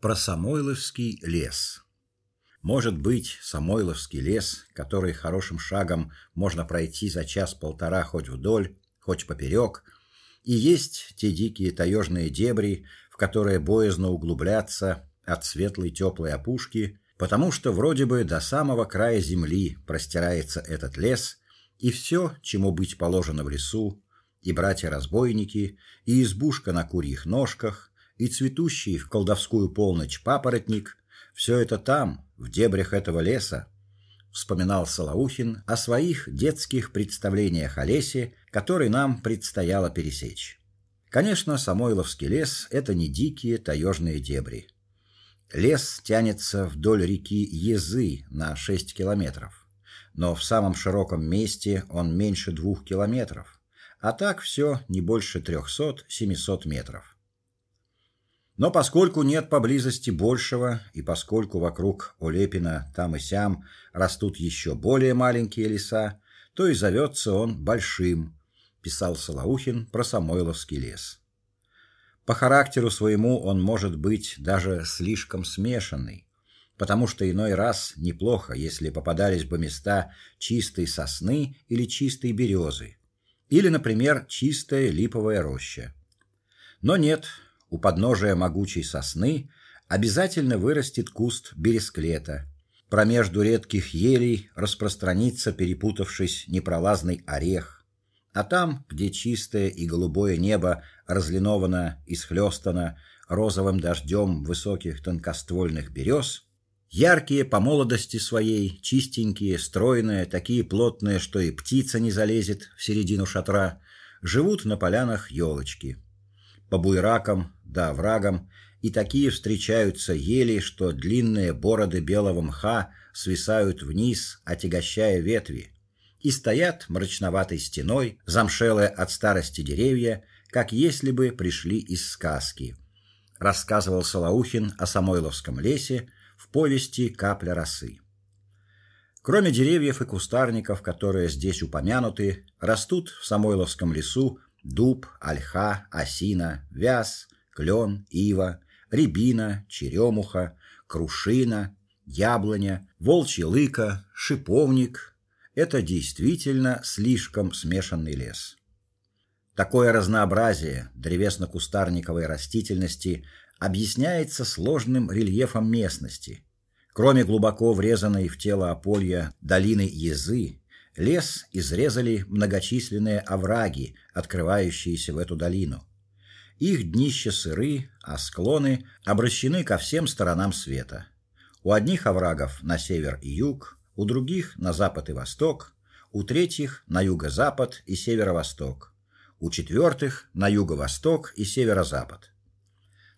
Про Самойловский лес. Может быть, Самойловский лес, который хорошим шагом можно пройти за час-полтора хоть вдоль, хоть поперек, и есть те дикие таежные дебри, в которые боязно углубляться от светлой теплой опушки, потому что вроде бы до самого края земли простирается этот лес, и все, чему быть положено в лесу, и братья-разбойники, и избушка на курьих ножках, и цветущий в колдовскую полночь папоротник все это там, в дебрях этого леса, вспоминал Солоухин о своих детских представлениях о лесе, который нам предстояло пересечь. Конечно, Самойловский лес это не дикие таежные дебри. Лес тянется вдоль реки Езы на 6 километров, но в самом широком месте он меньше двух километров, а так все не больше 300-700 метров. Но поскольку нет поблизости большего, и поскольку вокруг Олепина там и сям растут еще более маленькие леса, то и зовется он большим, писал Солоухин про Самойловский лес. По характеру своему он может быть даже слишком смешанный, потому что иной раз неплохо, если попадались бы места чистой сосны или чистой березы, или, например, чистая липовая роща. Но нет, у подножия могучей сосны обязательно вырастет куст бересклета. Промежду редких елей распространится перепутавшись непролазный орех. А там, где чистое и голубое небо разлиновано и схлестано розовым дождем высоких тонкоствольных берез, яркие по молодости своей, чистенькие, стройные, такие плотные, что и птица не залезет в середину шатра, живут на полянах елочки по буйракам да оврагам, и такие встречаются ели, что длинные бороды белого мха свисают вниз, отягощая ветви, и стоят мрачноватой стеной, замшелые от старости деревья, как если бы пришли из сказки. Рассказывал Солоухин о Самойловском лесе в повести Капля росы. Кроме деревьев и кустарников, которые здесь упомянуты, растут в Самойловском лесу дуб, ольха, осина, вяз, клен, ива, рябина, черемуха, крушина, яблоня, волчья лыка, шиповник это действительно слишком смешанный лес. Такое разнообразие древесно-кустарниковой растительности объясняется сложным рельефом местности. Кроме глубоко врезанной в тело ополья долины Езы, Лес изрезали многочисленные овраги, открывающиеся в эту долину. Их днища сыры, а склоны обращены ко всем сторонам света. У одних оврагов на север и юг, у других на запад и восток, у третьих на юго-запад и северо-восток, у четвертых на юго-восток и северо-запад.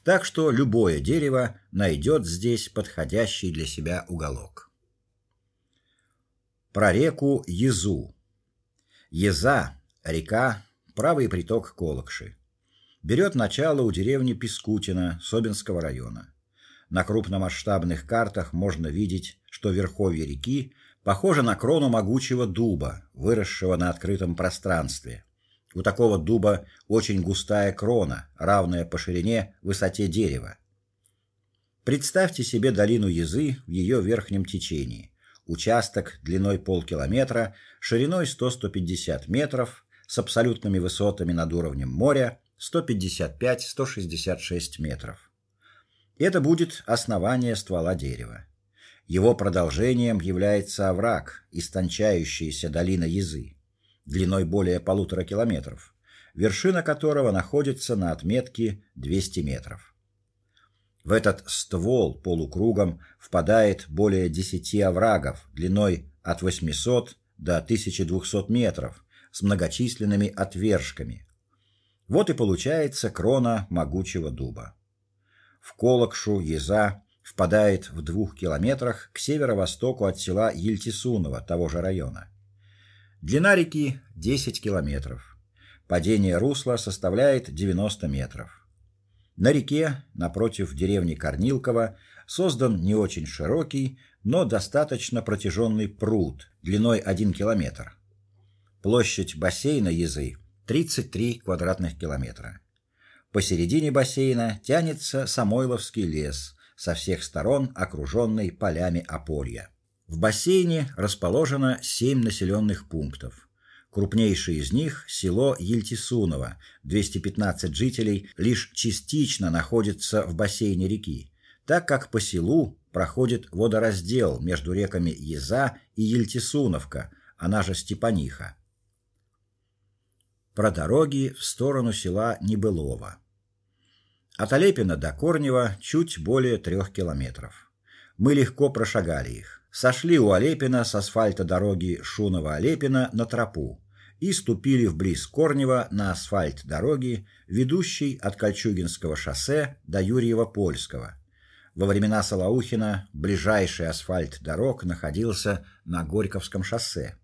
Так что любое дерево найдет здесь подходящий для себя уголок. Про реку Езу. Еза река, правый приток Колокши. Берет начало у деревни Пескутино Собинского района. На крупномасштабных картах можно видеть, что верховье реки похоже на крону могучего дуба, выросшего на открытом пространстве. У такого дуба очень густая крона, равная по ширине высоте дерева. Представьте себе долину Езы в ее верхнем течении участок длиной полкилометра, шириной 100-150 метров, с абсолютными высотами над уровнем моря 155-166 метров. Это будет основание ствола дерева. Его продолжением является овраг, истончающаяся долина Язы, длиной более полутора километров, вершина которого находится на отметке 200 метров. В этот ствол полукругом впадает более 10 оврагов длиной от 800 до 1200 метров с многочисленными отвержками. Вот и получается крона могучего дуба. В Колокшу Еза впадает в двух километрах к северо-востоку от села Ельтисуново того же района. Длина реки 10 километров. Падение русла составляет 90 метров. На реке, напротив деревни Корнилково, создан не очень широкий, но достаточно протяженный пруд длиной 1 километр. Площадь бассейна Язы 33 квадратных километра. Посередине бассейна тянется Самойловский лес со всех сторон окруженный полями ополья. В бассейне расположено семь населенных пунктов. Крупнейший из них село Ельтисуново, 215 жителей, лишь частично находится в бассейне реки, так как по селу проходит водораздел между реками Еза и Ельтисуновка, она же Степаниха. Про дороги в сторону села Небылово. От Олепина до Корнева чуть более трех километров. Мы легко прошагали их. Сошли у Олепина с асфальта дороги Шуново-Олепина на тропу и ступили вблиз Корнева на асфальт дороги, ведущей от Кольчугинского шоссе до Юрьева-Польского. Во времена Солоухина ближайший асфальт дорог находился на Горьковском шоссе.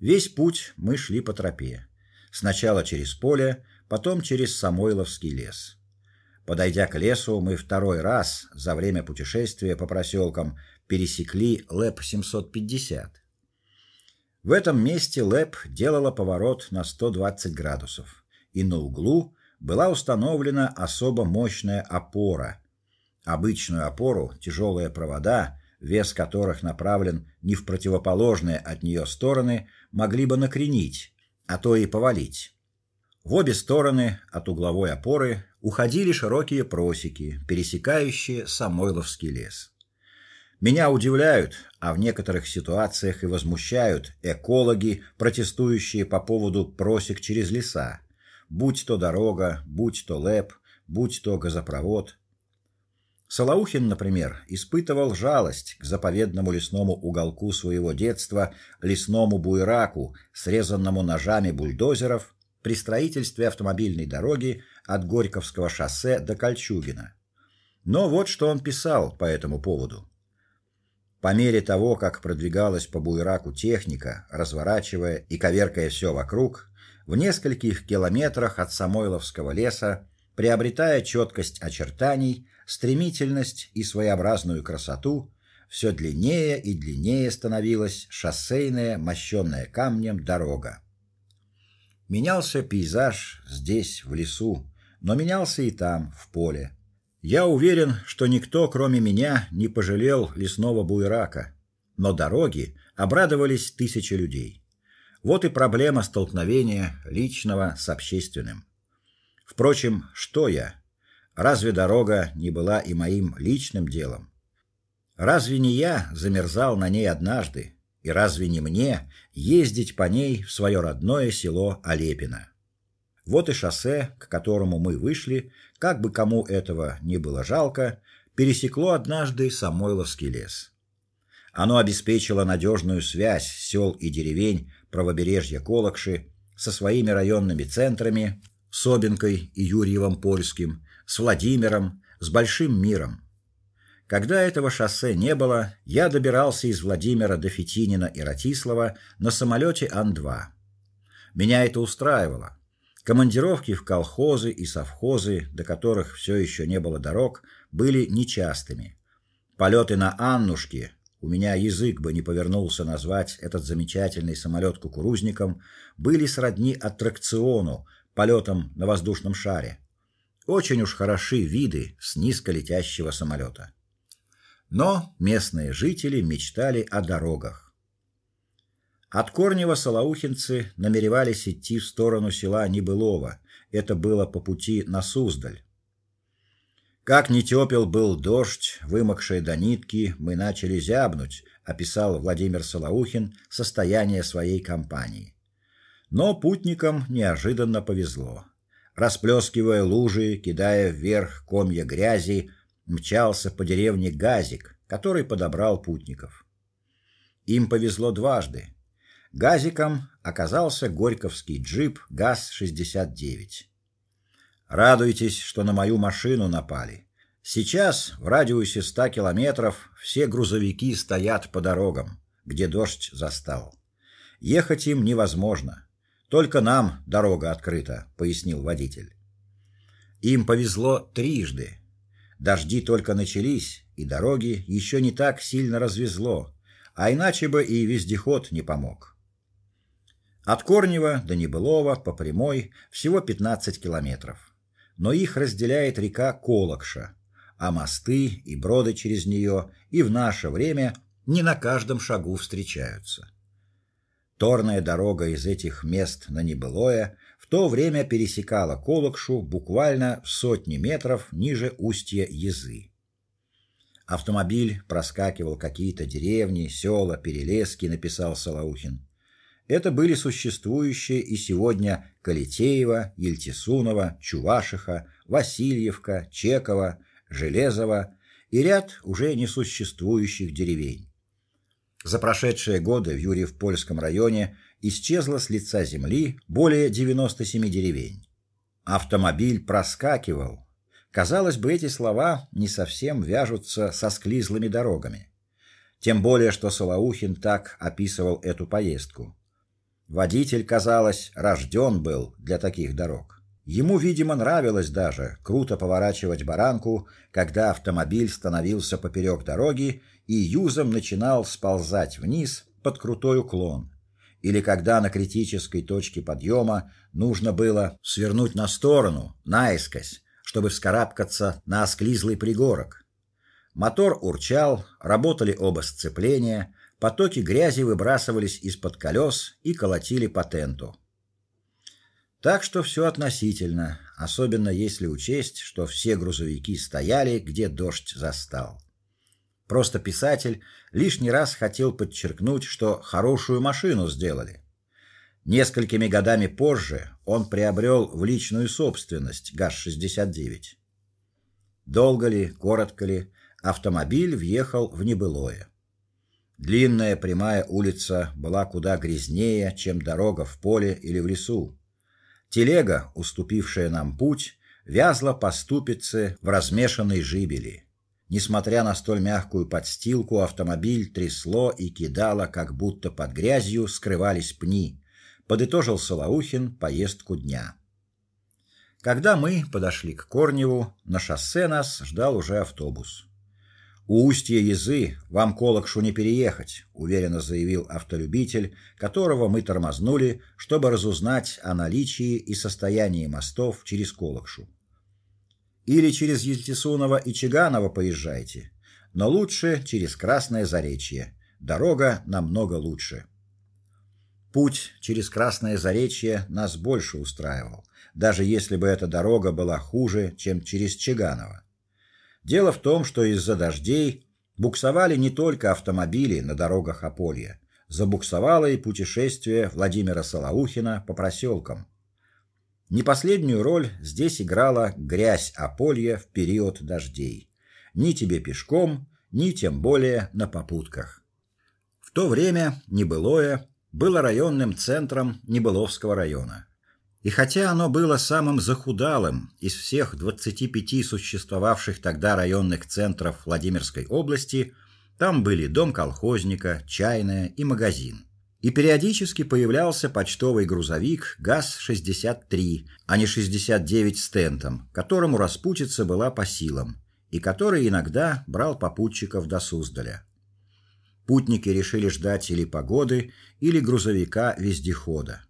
Весь путь мы шли по тропе. Сначала через поле, потом через Самойловский лес. Подойдя к лесу, мы второй раз за время путешествия по проселкам пересекли ЛЭП 750. В этом месте ЛЭП делала поворот на 120 градусов, и на углу была установлена особо мощная опора. Обычную опору тяжелые провода, вес которых направлен не в противоположные от нее стороны, могли бы накренить, а то и повалить. В обе стороны от угловой опоры уходили широкие просеки, пересекающие Самойловский лес. Меня удивляют, а в некоторых ситуациях и возмущают экологи, протестующие по поводу просек через леса, будь то дорога, будь то ЛЭП, будь то газопровод. Солоухин, например, испытывал жалость к заповедному лесному уголку своего детства, лесному буйраку, срезанному ножами бульдозеров при строительстве автомобильной дороги от Горьковского шоссе до Кольчугина. Но вот что он писал по этому поводу. По мере того, как продвигалась по буйраку техника, разворачивая и коверкая все вокруг, в нескольких километрах от Самойловского леса, приобретая четкость очертаний, стремительность и своеобразную красоту, все длиннее и длиннее становилась шоссейная, мощенная камнем дорога. Менялся пейзаж здесь, в лесу, но менялся и там, в поле. Я уверен, что никто, кроме меня, не пожалел лесного буйрака, но дороги обрадовались тысячи людей. Вот и проблема столкновения личного с общественным. Впрочем, что я? Разве дорога не была и моим личным делом? Разве не я замерзал на ней однажды, и разве не мне ездить по ней в свое родное село Олепино? Вот и шоссе, к которому мы вышли, как бы кому этого не было жалко, пересекло однажды Самойловский лес. Оно обеспечило надежную связь сел и деревень правобережья Колокши со своими районными центрами Собинкой и Юрьевым Польским, с Владимиром, с Большим миром. Когда этого шоссе не было, я добирался из Владимира до Фетинина и Ратислава на самолете Ан-2. Меня это устраивало. Командировки в колхозы и совхозы, до которых все еще не было дорог, были нечастыми. Полеты на Аннушке, у меня язык бы не повернулся назвать этот замечательный самолет кукурузником, были сродни аттракциону, полетам на воздушном шаре. Очень уж хороши виды с низколетящего самолета. Но местные жители мечтали о дорогах. От Корнева солоухинцы намеревались идти в сторону села Небылово. Это было по пути на Суздаль. Как не тепел был дождь, вымокшие до нитки, мы начали зябнуть, описал Владимир Солоухин состояние своей компании. Но путникам неожиданно повезло. Расплескивая лужи, кидая вверх комья грязи, мчался по деревне Газик, который подобрал путников. Им повезло дважды. Газиком оказался горьковский джип ГАЗ-69. Радуйтесь, что на мою машину напали. Сейчас в радиусе 100 километров все грузовики стоят по дорогам, где дождь застал. Ехать им невозможно. Только нам дорога открыта, пояснил водитель. Им повезло трижды. Дожди только начались, и дороги еще не так сильно развезло, а иначе бы и вездеход не помог. От Корнева до Небылова по прямой всего 15 километров. Но их разделяет река Колокша, а мосты и броды через нее и в наше время не на каждом шагу встречаются. Торная дорога из этих мест на Небылое в то время пересекала Колокшу буквально в сотни метров ниже устья Язы. Автомобиль проскакивал какие-то деревни, села, перелески, написал Салаухин. Это были существующие и сегодня Калитеево, Ельтисунова, Чувашиха, Васильевка, Чеково, Железово и ряд уже несуществующих деревень. За прошедшие годы в Юрьев-Польском районе исчезло с лица земли более 97 деревень. Автомобиль проскакивал. Казалось бы, эти слова не совсем вяжутся со склизлыми дорогами. Тем более, что Солоухин так описывал эту поездку. Водитель, казалось, рожден был для таких дорог. Ему, видимо, нравилось даже круто поворачивать баранку, когда автомобиль становился поперек дороги и юзом начинал сползать вниз под крутой уклон. Или когда на критической точке подъема нужно было свернуть на сторону, наискось, чтобы вскарабкаться на осклизлый пригорок. Мотор урчал, работали оба сцепления, потоки грязи выбрасывались из-под колес и колотили по тенту. Так что все относительно, особенно если учесть, что все грузовики стояли, где дождь застал. Просто писатель лишний раз хотел подчеркнуть, что хорошую машину сделали. Несколькими годами позже он приобрел в личную собственность ГАЗ-69. Долго ли, коротко ли, автомобиль въехал в небылое. Длинная прямая улица была куда грязнее, чем дорога в поле или в лесу. Телега, уступившая нам путь, вязла по ступице в размешанной жибели. Несмотря на столь мягкую подстилку, автомобиль трясло и кидало, как будто под грязью скрывались пни. Подытожил Солоухин поездку дня. Когда мы подошли к Корневу, на шоссе нас ждал уже автобус. У устья Язы вам Колокшу не переехать, уверенно заявил автолюбитель, которого мы тормознули, чтобы разузнать о наличии и состоянии мостов через Колокшу. Или через Ельтисунова и Чиганово поезжайте, но лучше через Красное Заречье. Дорога намного лучше. Путь через Красное Заречье нас больше устраивал, даже если бы эта дорога была хуже, чем через Чиганово. Дело в том, что из-за дождей буксовали не только автомобили на дорогах Аполья, забуксовало и путешествие Владимира Солоухина по проселкам. Не последнюю роль здесь играла грязь Аполья в период дождей. Ни тебе пешком, ни тем более на попутках. В то время Небылое было районным центром Небыловского района. И хотя оно было самым захудалым из всех 25 существовавших тогда районных центров Владимирской области, там были дом колхозника, чайная и магазин. И периодически появлялся почтовый грузовик ГАЗ-63, а не 69 с тентом, которому распутиться была по силам, и который иногда брал попутчиков до Суздаля. Путники решили ждать или погоды, или грузовика-вездехода.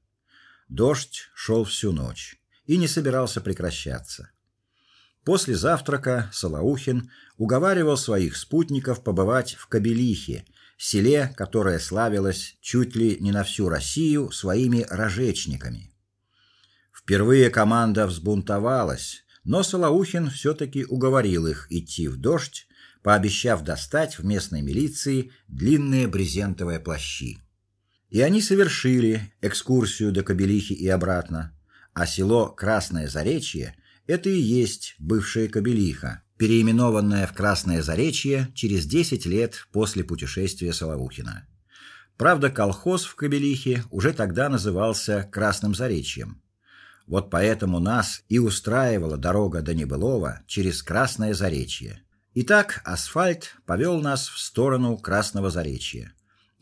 Дождь шел всю ночь и не собирался прекращаться. После завтрака Солоухин уговаривал своих спутников побывать в Кабелихе, селе, которое славилось чуть ли не на всю Россию своими рожечниками. Впервые команда взбунтовалась, но Солоухин все таки уговорил их идти в дождь, пообещав достать в местной милиции длинные брезентовые плащи. И они совершили экскурсию до Кобелихи и обратно. А село Красное Заречье это и есть бывшая Кобелиха, переименованная в Красное Заречье через 10 лет после путешествия Соловухина. Правда, колхоз в Кобелихе уже тогда назывался Красным Заречьем. Вот поэтому нас и устраивала дорога до Небылова через Красное Заречье. Итак, асфальт повел нас в сторону Красного Заречья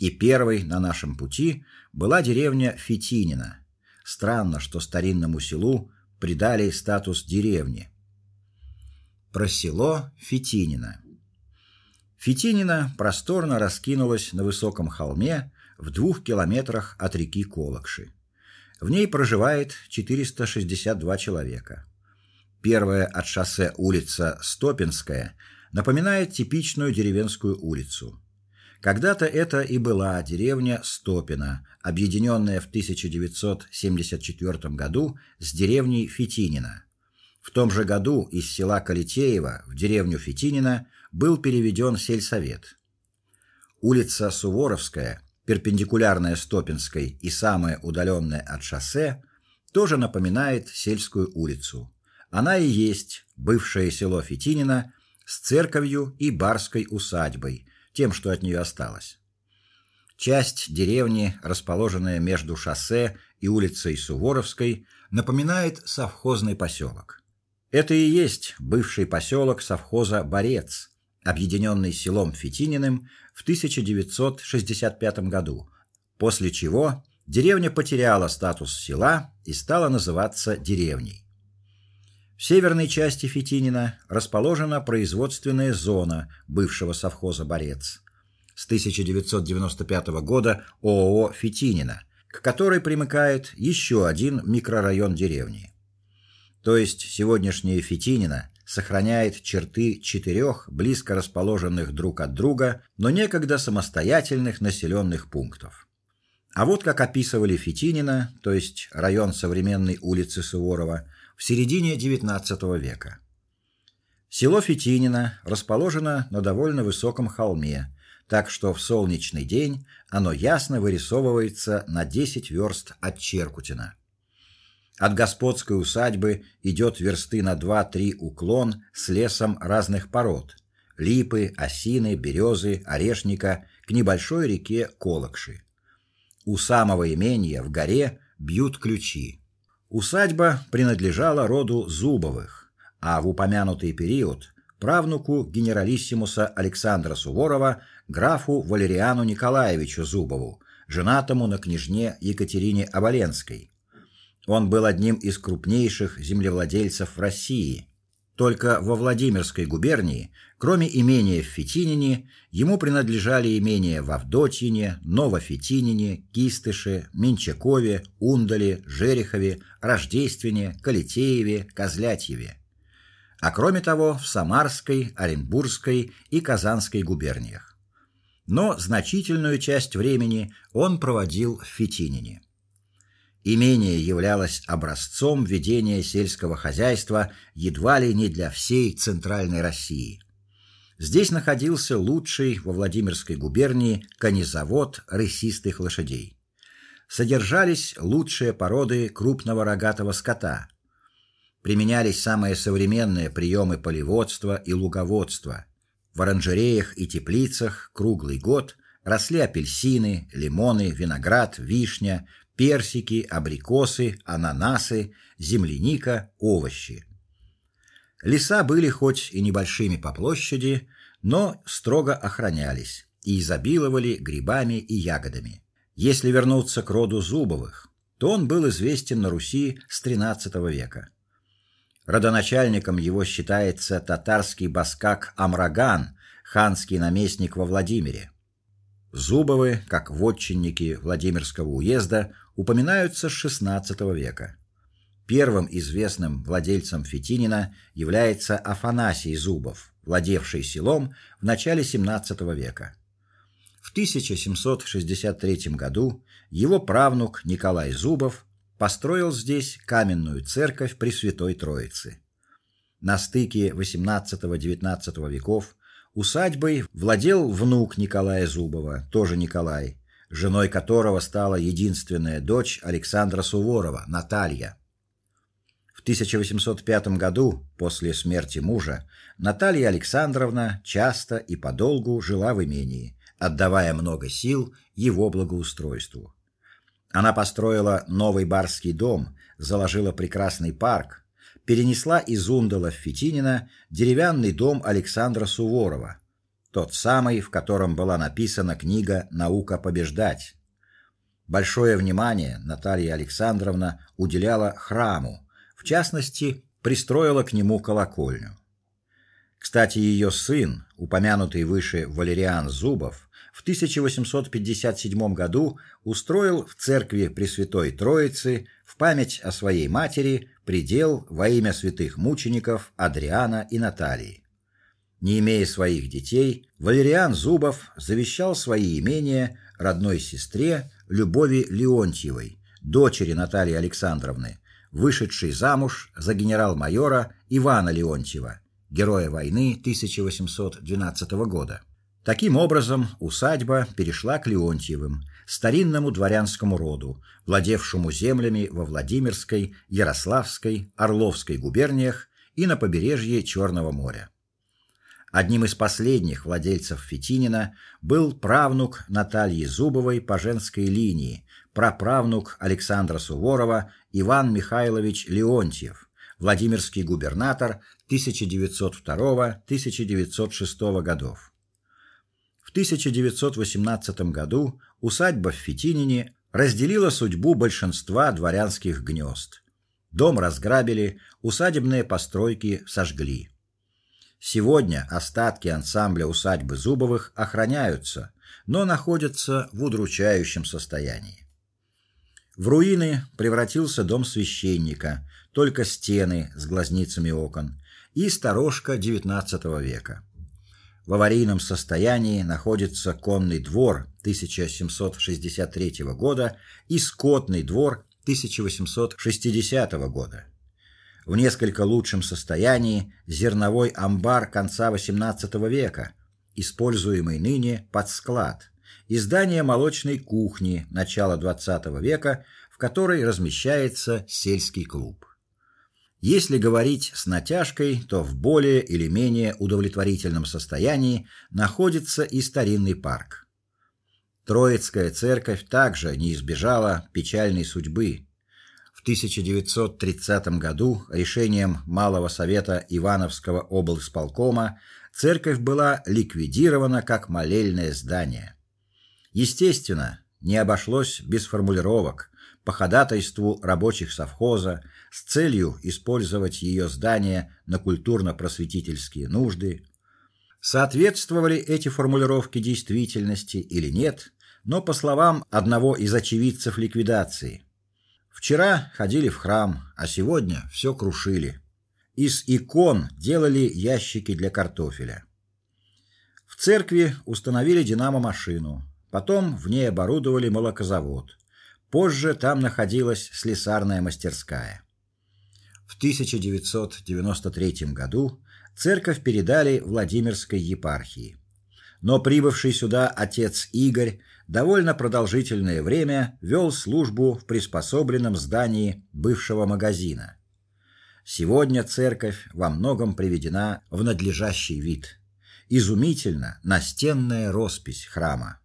и первой на нашем пути была деревня Фитинина. Странно, что старинному селу придали статус деревни. Про село Фитинино. Фитинино просторно раскинулось на высоком холме в двух километрах от реки Колокши. В ней проживает 462 человека. первая от шоссе улица Стопинская, напоминает типичную деревенскую улицу. Когда-то это и была деревня Стопино, объединенная в 1974 году с деревней Фитинино. В том же году из села Калитеево в деревню Фитинино был переведен сельсовет. Улица Суворовская, перпендикулярная Стопинской и самая удаленная от шоссе, тоже напоминает сельскую улицу. Она и есть бывшее село Фитинино с церковью и барской усадьбой, тем, что от нее осталось. Часть деревни, расположенная между шоссе и улицей Суворовской, напоминает совхозный поселок. Это и есть бывший поселок совхоза Борец, объединенный селом Фитининым в 1965 году, после чего деревня потеряла статус села и стала называться деревней. В северной части Фитинина расположена производственная зона бывшего совхоза Борец. С 1995 года ООО Фитинина, к которой примыкает еще один микрорайон деревни. То есть сегодняшняя Фитинина сохраняет черты четырех близко расположенных друг от друга, но некогда самостоятельных населенных пунктов. А вот как описывали Фитинина, то есть район современной улицы Суворова, в середине XIX века. Село Фитинино расположено на довольно высоком холме, так что в солнечный день оно ясно вырисовывается на 10 верст от Черкутина. От господской усадьбы идет версты на 2-3 уклон с лесом разных пород: липы, осины, березы, орешника к небольшой реке Колокши. У самого имения в горе бьют ключи. Усадьба принадлежала роду Зубовых, а в упомянутый период правнуку генералиссимуса Александра Суворова, графу Валериану Николаевичу Зубову, женатому на княжне Екатерине Оболенской. Он был одним из крупнейших землевладельцев в России. Только во Владимирской губернии, кроме имения в Фитинине, ему принадлежали имения в Авдотьине, Новофитинине, Кистыше, Минчакове, Ундале, Жерехове, Рождествене, Калитееве, Козлятьеве. А кроме того, в Самарской, Оренбургской и Казанской губерниях. Но значительную часть времени он проводил в Фитинине. Имение являлось образцом ведения сельского хозяйства едва ли не для всей центральной России. Здесь находился лучший во Владимирской губернии конезавод рысистых лошадей. Содержались лучшие породы крупного рогатого скота. Применялись самые современные приемы полеводства и луговодства. В оранжереях и теплицах круглый год росли апельсины, лимоны, виноград, вишня, персики, абрикосы, ананасы, земляника, овощи. Леса были хоть и небольшими по площади, но строго охранялись и изобиловали грибами и ягодами. Если вернуться к роду Зубовых, то он был известен на Руси с XIII века. Родоначальником его считается татарский баскак Амраган, ханский наместник во Владимире. Зубовы, как вотчинники Владимирского уезда, упоминаются с XVI века. Первым известным владельцем Фитинина является Афанасий Зубов, владевший селом в начале XVII века. В 1763 году его правнук Николай Зубов построил здесь каменную церковь Пресвятой Троицы. На стыке XVIII-XIX веков усадьбой владел внук Николая Зубова, тоже Николай, женой которого стала единственная дочь Александра Суворова, Наталья. В 1805 году, после смерти мужа, Наталья Александровна часто и подолгу жила в имении, отдавая много сил его благоустройству. Она построила новый барский дом, заложила прекрасный парк, перенесла из Ундала в Фитинино деревянный дом Александра Суворова, тот самый, в котором была написана книга Наука побеждать. Большое внимание Наталья Александровна уделяла храму, в частности, пристроила к нему колокольню. Кстати, ее сын, упомянутый выше Валериан Зубов, в 1857 году устроил в церкви Пресвятой Троицы в память о своей матери предел во имя святых мучеников Адриана и Наталии. Не имея своих детей, Валериан Зубов завещал свои имения родной сестре Любови Леонтьевой, дочери Натальи Александровны, вышедшей замуж за генерал-майора Ивана Леонтьева, героя войны 1812 года. Таким образом, усадьба перешла к Леонтьевым, старинному дворянскому роду, владевшему землями во Владимирской, Ярославской, Орловской губерниях и на побережье Черного моря. Одним из последних владельцев Фетинина был правнук Натальи Зубовой по женской линии, праправнук Александра Суворова Иван Михайлович Леонтьев, Владимирский губернатор 1902-1906 годов. В 1918 году усадьба в Фетинине разделила судьбу большинства дворянских гнезд. Дом разграбили, усадебные постройки сожгли. Сегодня остатки ансамбля усадьбы Зубовых охраняются, но находятся в удручающем состоянии. В руины превратился дом священника, только стены с глазницами окон и сторожка XIX века. В аварийном состоянии находится конный двор 1763 года и скотный двор 1860 года. В несколько лучшем состоянии зерновой амбар конца XVIII века, используемый ныне под склад, и здание молочной кухни начала XX века, в которой размещается сельский клуб. Если говорить с натяжкой, то в более или менее удовлетворительном состоянии находится и старинный парк. Троицкая церковь также не избежала печальной судьбы. В 1930 году решением Малого совета Ивановского облсполкома церковь была ликвидирована как молельное здание. Естественно, не обошлось без формулировок по ходатайству рабочих совхоза с целью использовать ее здание на культурно-просветительские нужды. Соответствовали эти формулировки действительности или нет, но по словам одного из очевидцев ликвидации, вчера ходили в храм, а сегодня все крушили. Из икон делали ящики для картофеля. В церкви установили динамо-машину, потом в ней оборудовали молокозавод. Позже там находилась слесарная мастерская. В 1993 году церковь передали Владимирской епархии. Но прибывший сюда отец Игорь довольно продолжительное время вел службу в приспособленном здании бывшего магазина. Сегодня церковь во многом приведена в надлежащий вид. Изумительно настенная роспись храма.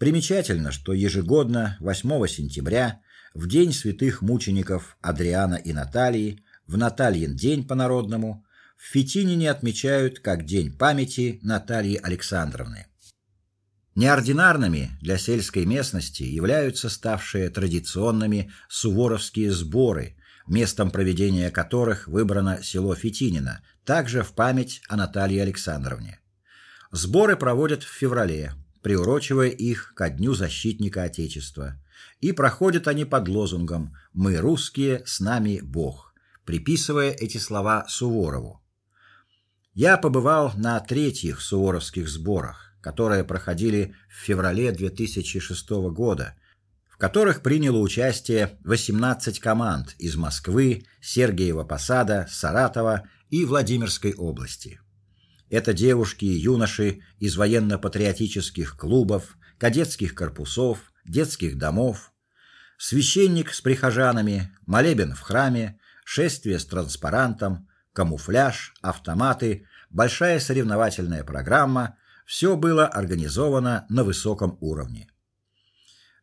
Примечательно, что ежегодно 8 сентября, в день святых мучеников Адриана и Наталии, в Натальин день по-народному, в Фетинине отмечают как день памяти Натальи Александровны. Неординарными для сельской местности являются ставшие традиционными суворовские сборы, местом проведения которых выбрано село Фетинино, также в память о Наталье Александровне. Сборы проводят в феврале, приурочивая их ко дню защитника отечества, и проходят они под лозунгом Мы русские, с нами Бог, приписывая эти слова Суворову. Я побывал на третьих суворовских сборах, которые проходили в феврале 2006 года, в которых приняло участие 18 команд из Москвы, Сергиева Посада, Саратова и Владимирской области. Это девушки и юноши из военно-патриотических клубов, кадетских корпусов, детских домов. Священник с прихожанами, молебен в храме, шествие с транспарантом, камуфляж, автоматы, большая соревновательная программа все было организовано на высоком уровне.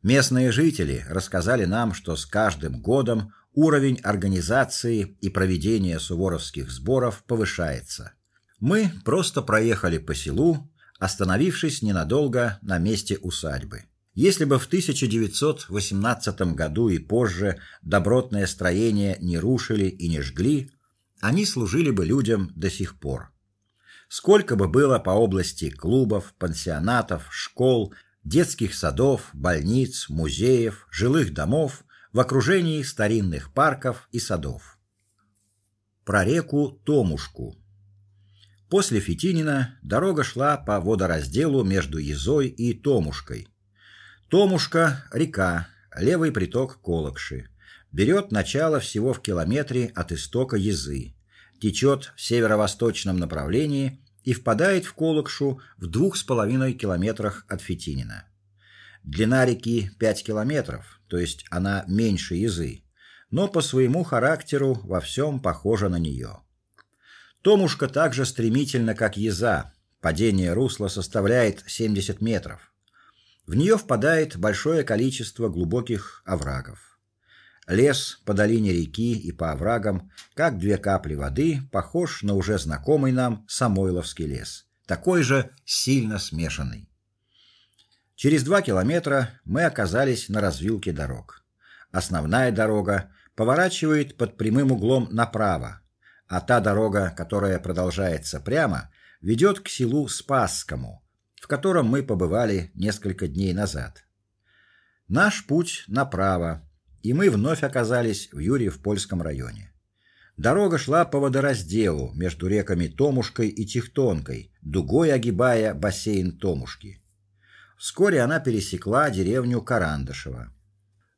Местные жители рассказали нам, что с каждым годом уровень организации и проведения суворовских сборов повышается. Мы просто проехали по селу, остановившись ненадолго на месте усадьбы. Если бы в 1918 году и позже добротное строение не рушили и не жгли, они служили бы людям до сих пор. Сколько бы было по области клубов, пансионатов, школ, детских садов, больниц, музеев, жилых домов в окружении старинных парков и садов. Про реку Томушку. После Фитинина дорога шла по водоразделу между Езой и Томушкой. Томушка река, левый приток Колокши. Берет начало всего в километре от истока Езы. Течет в северо-восточном направлении и впадает в Колокшу в двух с половиной километрах от Фитинина. Длина реки 5 километров, то есть она меньше Езы, но по своему характеру во всем похожа на нее. Томушка также стремительно, как Еза. Падение русла составляет 70 метров. В нее впадает большое количество глубоких оврагов. Лес по долине реки и по оврагам, как две капли воды, похож на уже знакомый нам Самойловский лес, такой же сильно смешанный. Через два километра мы оказались на развилке дорог. Основная дорога поворачивает под прямым углом направо, а та дорога, которая продолжается прямо, ведет к селу Спасскому, в котором мы побывали несколько дней назад. Наш путь направо, и мы вновь оказались в Юрьев-Польском районе. Дорога шла по водоразделу между реками Томушкой и Тихтонкой, дугой огибая бассейн Томушки. Вскоре она пересекла деревню Карандашево.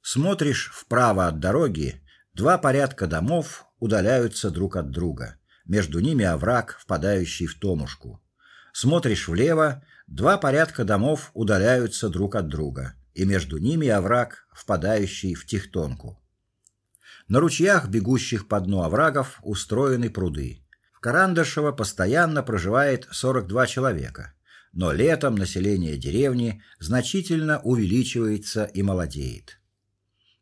Смотришь вправо от дороги, два порядка домов удаляются друг от друга. Между ними овраг, впадающий в Томушку. Смотришь влево, два порядка домов удаляются друг от друга, и между ними овраг, впадающий в Тихтонку. На ручьях, бегущих по дну оврагов, устроены пруды. В Карандашево постоянно проживает 42 человека, но летом население деревни значительно увеличивается и молодеет.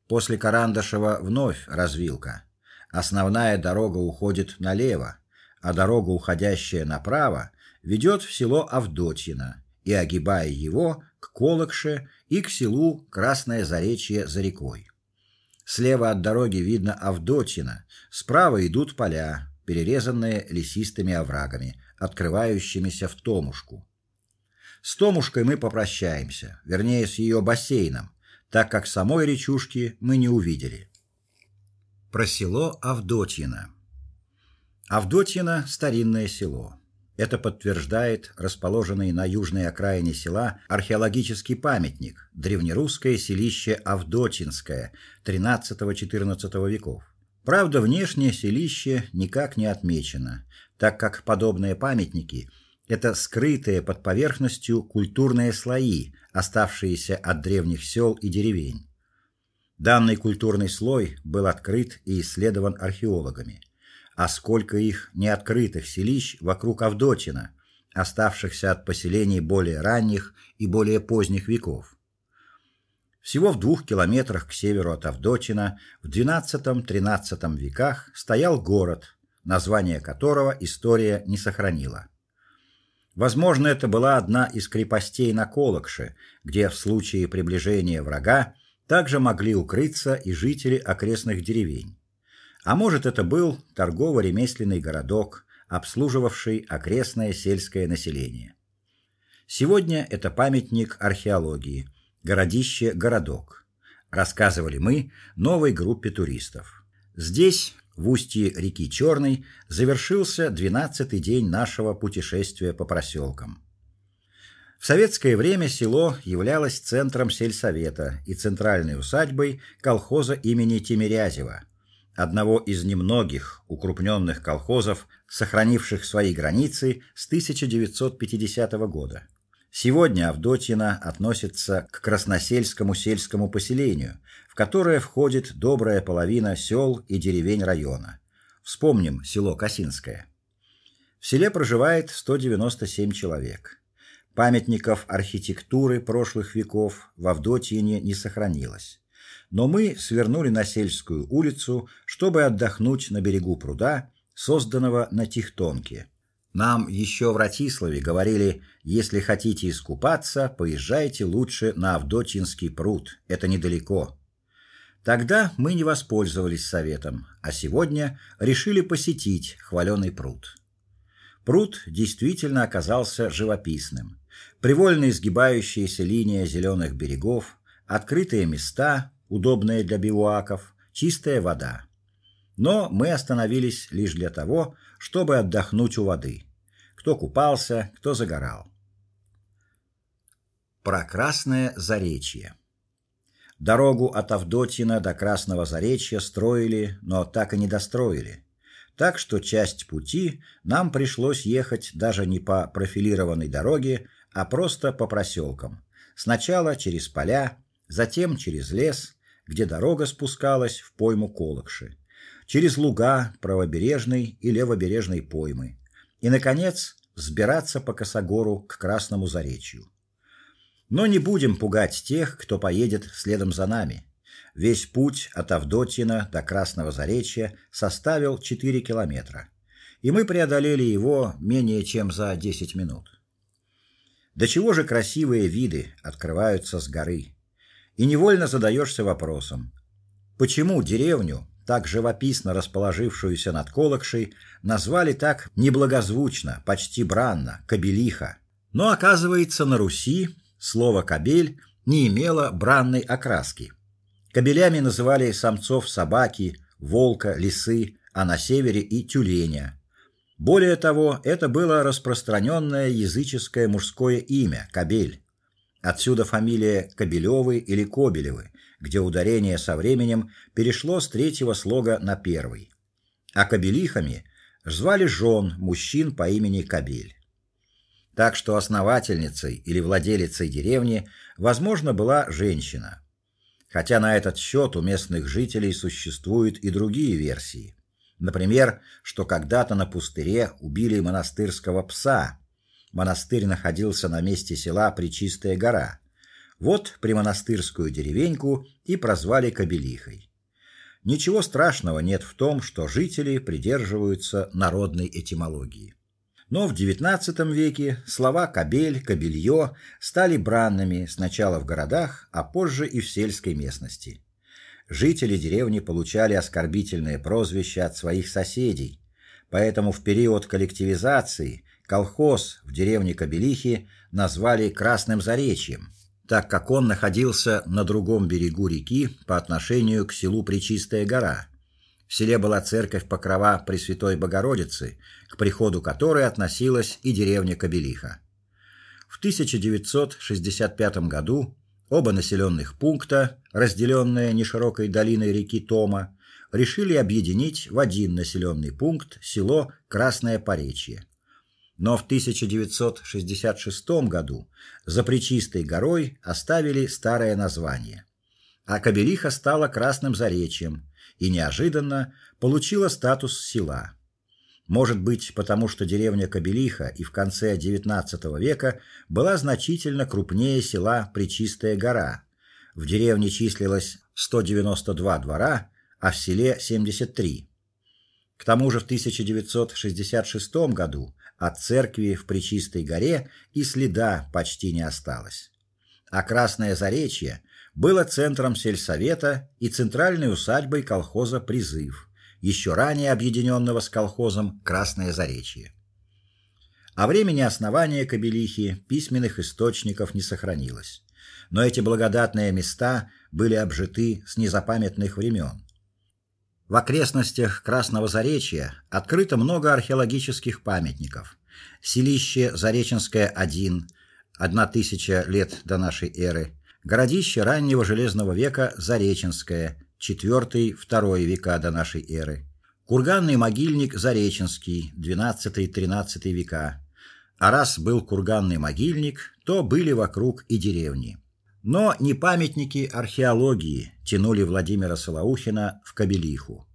После Карандашева вновь развилка. Основная дорога уходит налево, а дорога, уходящая направо, ведет в село Авдотьино и огибая его к Колокше и к селу Красное Заречье за рекой. Слева от дороги видно Авдотьино, справа идут поля, перерезанные лесистыми оврагами, открывающимися в Томушку. С Томушкой мы попрощаемся, вернее, с ее бассейном, так как самой речушки мы не увидели. Про село Авдотьино. Авдотьино старинное село. Это подтверждает расположенный на южной окраине села археологический памятник древнерусское селище Авдотинское XIII-XIV веков. Правда, внешнее селище никак не отмечено, так как подобные памятники это скрытые под поверхностью культурные слои, оставшиеся от древних сел и деревень. Данный культурный слой был открыт и исследован археологами. А сколько их неоткрытых селищ вокруг Авдотина, оставшихся от поселений более ранних и более поздних веков. Всего в двух километрах к северу от Авдотина в XII-XIII веках стоял город, название которого история не сохранила. Возможно, это была одна из крепостей на Колокше, где в случае приближения врага также могли укрыться и жители окрестных деревень. А может, это был торгово-ремесленный городок, обслуживавший окрестное сельское население. Сегодня это памятник археологии, городище-городок. Рассказывали мы новой группе туристов. Здесь, в устье реки Черной, завершился двенадцатый день нашего путешествия по проселкам. В советское время село являлось центром сельсовета и центральной усадьбой колхоза имени Тимирязева, одного из немногих укрупненных колхозов, сохранивших свои границы с 1950 года. Сегодня Авдотьино относится к Красносельскому сельскому поселению, в которое входит добрая половина сел и деревень района. Вспомним село Косинское. В селе проживает 197 человек. Памятников архитектуры прошлых веков в Авдотьине не сохранилось. Но мы свернули на Сельскую улицу, чтобы отдохнуть на берегу пруда, созданного на Тихтонке. Нам еще в Ратиславе говорили: "Если хотите искупаться, поезжайте лучше на Авдотьинский пруд. Это недалеко". Тогда мы не воспользовались советом, а сегодня решили посетить хваленый пруд. Пруд действительно оказался живописным. Привольно изгибающаяся линия зеленых берегов, открытые места, удобные для бивуаков, чистая вода. Но мы остановились лишь для того, чтобы отдохнуть у воды. Кто купался, кто загорал. Про Красное Заречье. Дорогу от Авдотьина до Красного Заречья строили, но так и не достроили. Так что часть пути нам пришлось ехать даже не по профилированной дороге, а просто по проселкам. Сначала через поля, затем через лес, где дорога спускалась в пойму Колокши, через луга правобережной и левобережной поймы, и наконец взбираться по косогору к Красному Заречью. Но не будем пугать тех, кто поедет следом за нами. Весь путь от Авдотьина до Красного Заречья составил 4 километра, и мы преодолели его менее чем за 10 минут. До чего же красивые виды открываются с горы. И невольно задаешься вопросом: почему деревню, так живописно расположившуюся над Колокшей, назвали так неблагозвучно, почти бранно Кобелиха? Но оказывается, на Руси Слово кобель не имело бранной окраски. Кобелями называли самцов собаки, волка, лисы, а на севере и тюленя. Более того, это было распространенное языческое мужское имя кобель. Отсюда фамилия Кобелевы или Кобелевы, где ударение со временем перешло с третьего слога на первый. А кобелихами звали жен мужчин по имени Кобель так что основательницей или владелицей деревни, возможно, была женщина. Хотя на этот счет у местных жителей существуют и другие версии. Например, что когда-то на пустыре убили монастырского пса. Монастырь находился на месте села Пречистая гора. Вот примонастырскую деревеньку и прозвали Кобелихой. Ничего страшного нет в том, что жители придерживаются народной этимологии. Но в XIX веке слова кобель, кобелье стали бранными сначала в городах, а позже и в сельской местности. Жители деревни получали оскорбительные прозвища от своих соседей. Поэтому в период коллективизации колхоз в деревне Кобелихи назвали Красным Заречьем, так как он находился на другом берегу реки по отношению к селу Пречистая гора. В селе была церковь Покрова Пресвятой Богородицы, к приходу которой относилась и деревня Кобелиха. В 1965 году оба населенных пункта, разделенные неширокой долиной реки Тома, решили объединить в один населенный пункт село Красное Поречье. Но в 1966 году за Пречистой горой оставили старое название. А Кобелиха стала Красным Заречьем, и неожиданно получила статус села. Может быть, потому что деревня Кобелиха и в конце XIX века была значительно крупнее села Пречистая гора. В деревне числилось 192 двора, а в селе 73. К тому же в 1966 году от церкви в Пречистой горе и следа почти не осталось. А Красное Заречье было центром сельсовета и центральной усадьбой колхоза Призыв, еще ранее объединенного с колхозом Красное Заречье. О времени основания Кобелихи письменных источников не сохранилось, но эти благодатные места были обжиты с незапамятных времен. В окрестностях Красного Заречья открыто много археологических памятников. Селище Зареченское 1, 1000 лет до нашей эры, городище раннего железного века Зареченское, IV-II века до нашей эры. Курганный могильник Зареченский, XII-XIII века. А раз был курганный могильник, то были вокруг и деревни. Но не памятники археологии тянули Владимира Солоухина в Кобелиху.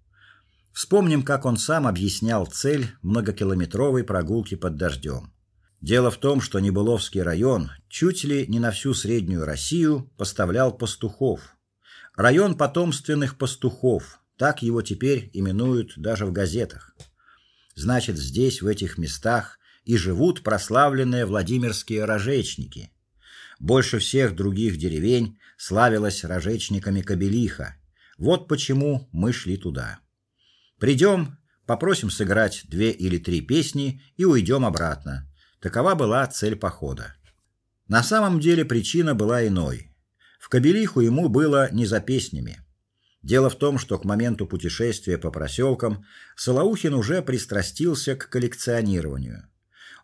Вспомним, как он сам объяснял цель многокилометровой прогулки под дождем. Дело в том, что Небыловский район чуть ли не на всю среднюю Россию поставлял пастухов. Район потомственных пастухов, так его теперь именуют даже в газетах. Значит, здесь в этих местах и живут прославленные Владимирские рожечники. Больше всех других деревень славилась рожечниками Кобелиха. Вот почему мы шли туда. Придем, попросим сыграть две или три песни и уйдем обратно. Такова была цель похода. На самом деле причина была иной. В Кабелиху ему было не за песнями. Дело в том, что к моменту путешествия по проселкам Солоухин уже пристрастился к коллекционированию.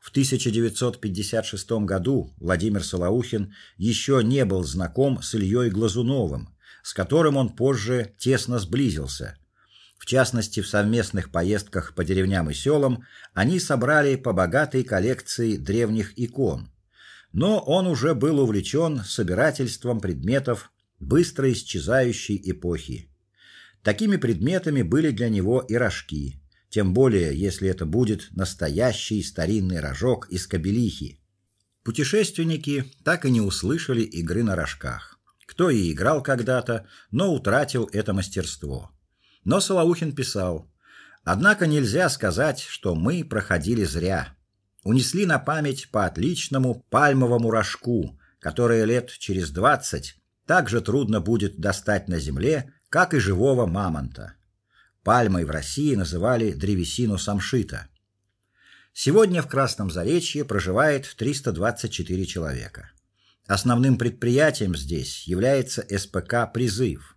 В 1956 году Владимир Солоухин еще не был знаком с Ильей Глазуновым, с которым он позже тесно сблизился. В частности, в совместных поездках по деревням и селам они собрали по богатой коллекции древних икон. Но он уже был увлечен собирательством предметов быстро исчезающей эпохи. Такими предметами были для него и рожки, тем более если это будет настоящий старинный рожок из кабелихи. Путешественники так и не услышали игры на рожках. Кто и играл когда-то, но утратил это мастерство. Но Солоухин писал: "Однако нельзя сказать, что мы проходили зря. Унесли на память по отличному пальмовому рожку, которое лет через двадцать так же трудно будет достать на земле, как и живого мамонта. Пальмой в России называли древесину самшита. Сегодня в Красном Заречье проживает 324 человека. Основным предприятием здесь является СПК Призыв.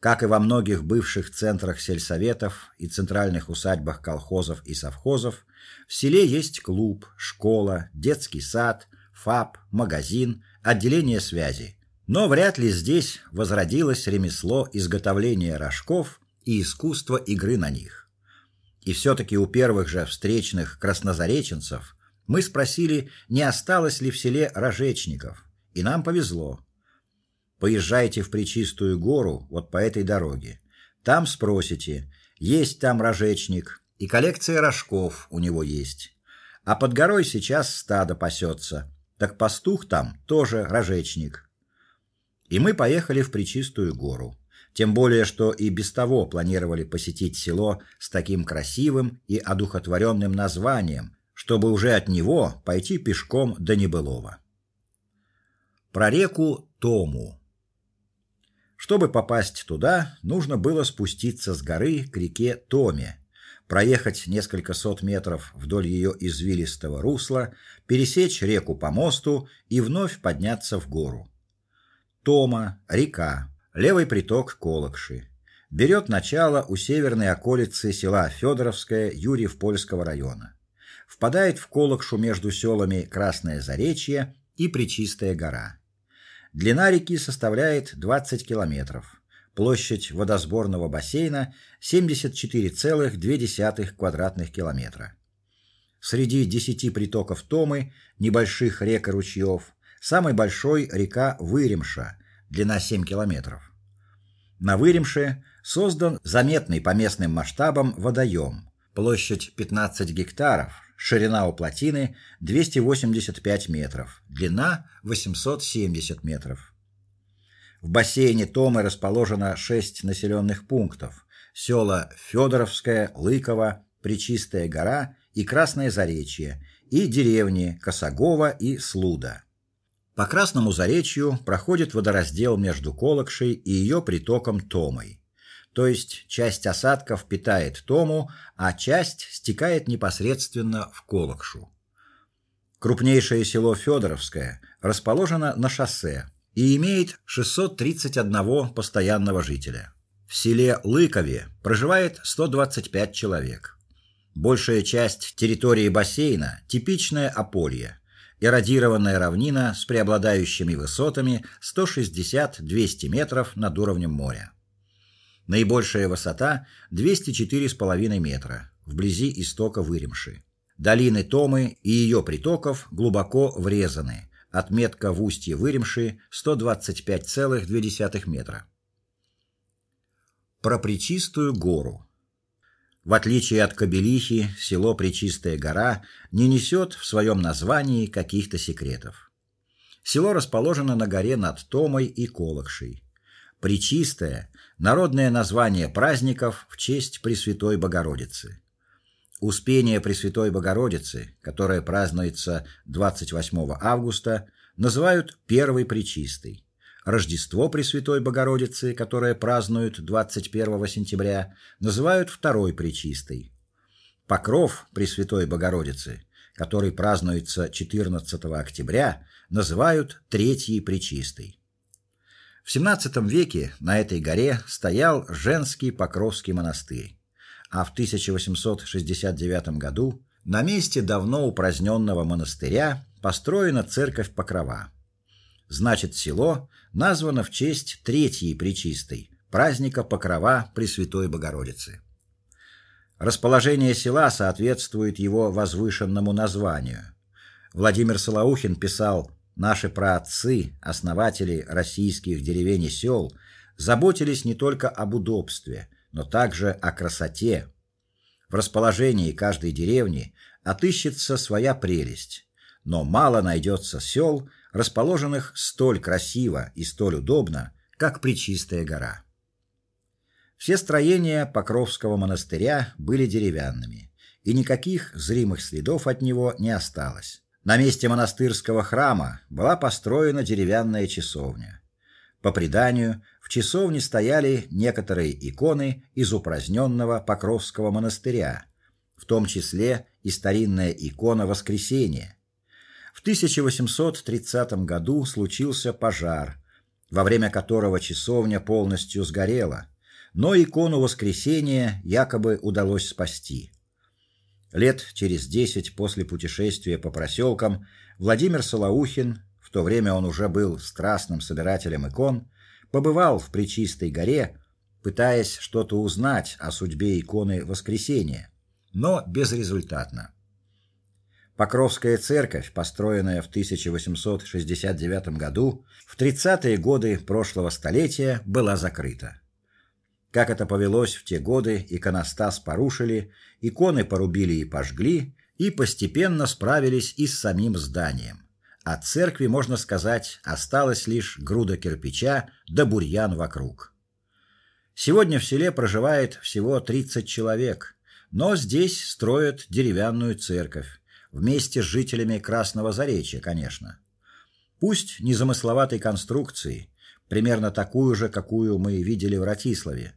Как и во многих бывших центрах сельсоветов и центральных усадьбах колхозов и совхозов, в селе есть клуб, школа, детский сад, ФАП, магазин, отделение связи, но вряд ли здесь возродилось ремесло изготовления рожков и искусство игры на них. И все таки у первых же встречных краснозареченцев мы спросили, не осталось ли в селе рожечников, и нам повезло. Поезжайте в Пречистую гору вот по этой дороге. Там спросите, есть там рожечник, и коллекция рожков у него есть. А под горой сейчас стадо пасется, так пастух там тоже рожечник. И мы поехали в Пречистую гору. Тем более, что и без того планировали посетить село с таким красивым и одухотворенным названием, чтобы уже от него пойти пешком до Небылова. Про реку Тому. Чтобы попасть туда, нужно было спуститься с горы к реке Томе, проехать несколько сот метров вдоль ее извилистого русла, пересечь реку по мосту и вновь подняться в гору. Тома, река, левый приток Колокши. Берет начало у северной околицы села Федоровское Юрьев-Польского района. Впадает в Колокшу между селами Красное Заречье и Пречистая гора. Длина реки составляет 20 километров. Площадь водосборного бассейна 74,2 квадратных километра. Среди десяти притоков Томы, небольших рек и ручьев, Самой большой река Выремша, длина 7 километров. На Выремше создан заметный по местным масштабам водоем. Площадь 15 гектаров, ширина у плотины 285 метров, длина 870 метров. В бассейне Томы расположено шесть населенных пунктов: села Федоровское, Лыково, Пречистая гора и Красное Заречье, и деревни Косогова и Слуда. По Красному Заречью проходит водораздел между Колокшей и ее притоком Томой. То есть часть осадков питает Тому, а часть стекает непосредственно в Колокшу. Крупнейшее село Федоровское расположено на шоссе и имеет 631 постоянного жителя. В селе Лыкове проживает 125 человек. Большая часть территории бассейна типичное ополье эродированная равнина с преобладающими высотами 160-200 метров над уровнем моря. Наибольшая высота 204,5 метра вблизи истока Выремши. Долины Томы и ее притоков глубоко врезаны. Отметка в устье Выремши 125,2 метра. Про Пречистую гору. В отличие от Кобелихи, село Пречистая гора не несет в своем названии каких-то секретов. Село расположено на горе над Томой и Колокшей. Пречистая народное название праздников в честь Пресвятой Богородицы. Успение Пресвятой Богородицы, которое празднуется 28 августа, называют первой пречистой. Рождество Пресвятой Богородицы, которое празднуют 21 сентября, называют второй пречистой, Покров Пресвятой Богородицы, который празднуется 14 октября, называют Третьей Пречистой. В XVII веке на этой горе стоял женский Покровский монастырь, а в 1869 году на месте давно упраздненного монастыря построена церковь Покрова. Значит, село названо в честь Третьей Пречистой, праздника Покрова Пресвятой Богородицы. Расположение села соответствует его возвышенному названию. Владимир Солоухин писал: Наши праотцы, основатели российских деревень и сел, заботились не только об удобстве, но также о красоте. В расположении каждой деревни отыщется своя прелесть, но мало найдется сел, расположенных столь красиво и столь удобно, как Пречистая гора. Все строения Покровского монастыря были деревянными, и никаких зримых следов от него не осталось. На месте монастырского храма была построена деревянная часовня. По преданию, в часовне стояли некоторые иконы из упраздненного Покровского монастыря, в том числе и старинная икона Воскресения. В 1830 году случился пожар, во время которого часовня полностью сгорела, но икону Воскресения якобы удалось спасти. Лет через десять после путешествия по проселкам Владимир Солоухин, в то время он уже был страстным собирателем икон, побывал в Пречистой горе, пытаясь что-то узнать о судьбе иконы Воскресения, но безрезультатно. Покровская церковь, построенная в 1869 году, в 30-е годы прошлого столетия была закрыта. Как это повелось в те годы, иконостас порушили, иконы порубили и пожгли, и постепенно справились и с самим зданием. От церкви, можно сказать, осталась лишь груда кирпича да бурьян вокруг. Сегодня в селе проживает всего 30 человек, но здесь строят деревянную церковь вместе с жителями Красного Заречья, конечно. Пусть незамысловатой конструкции, примерно такую же, какую мы видели в Ратиславе,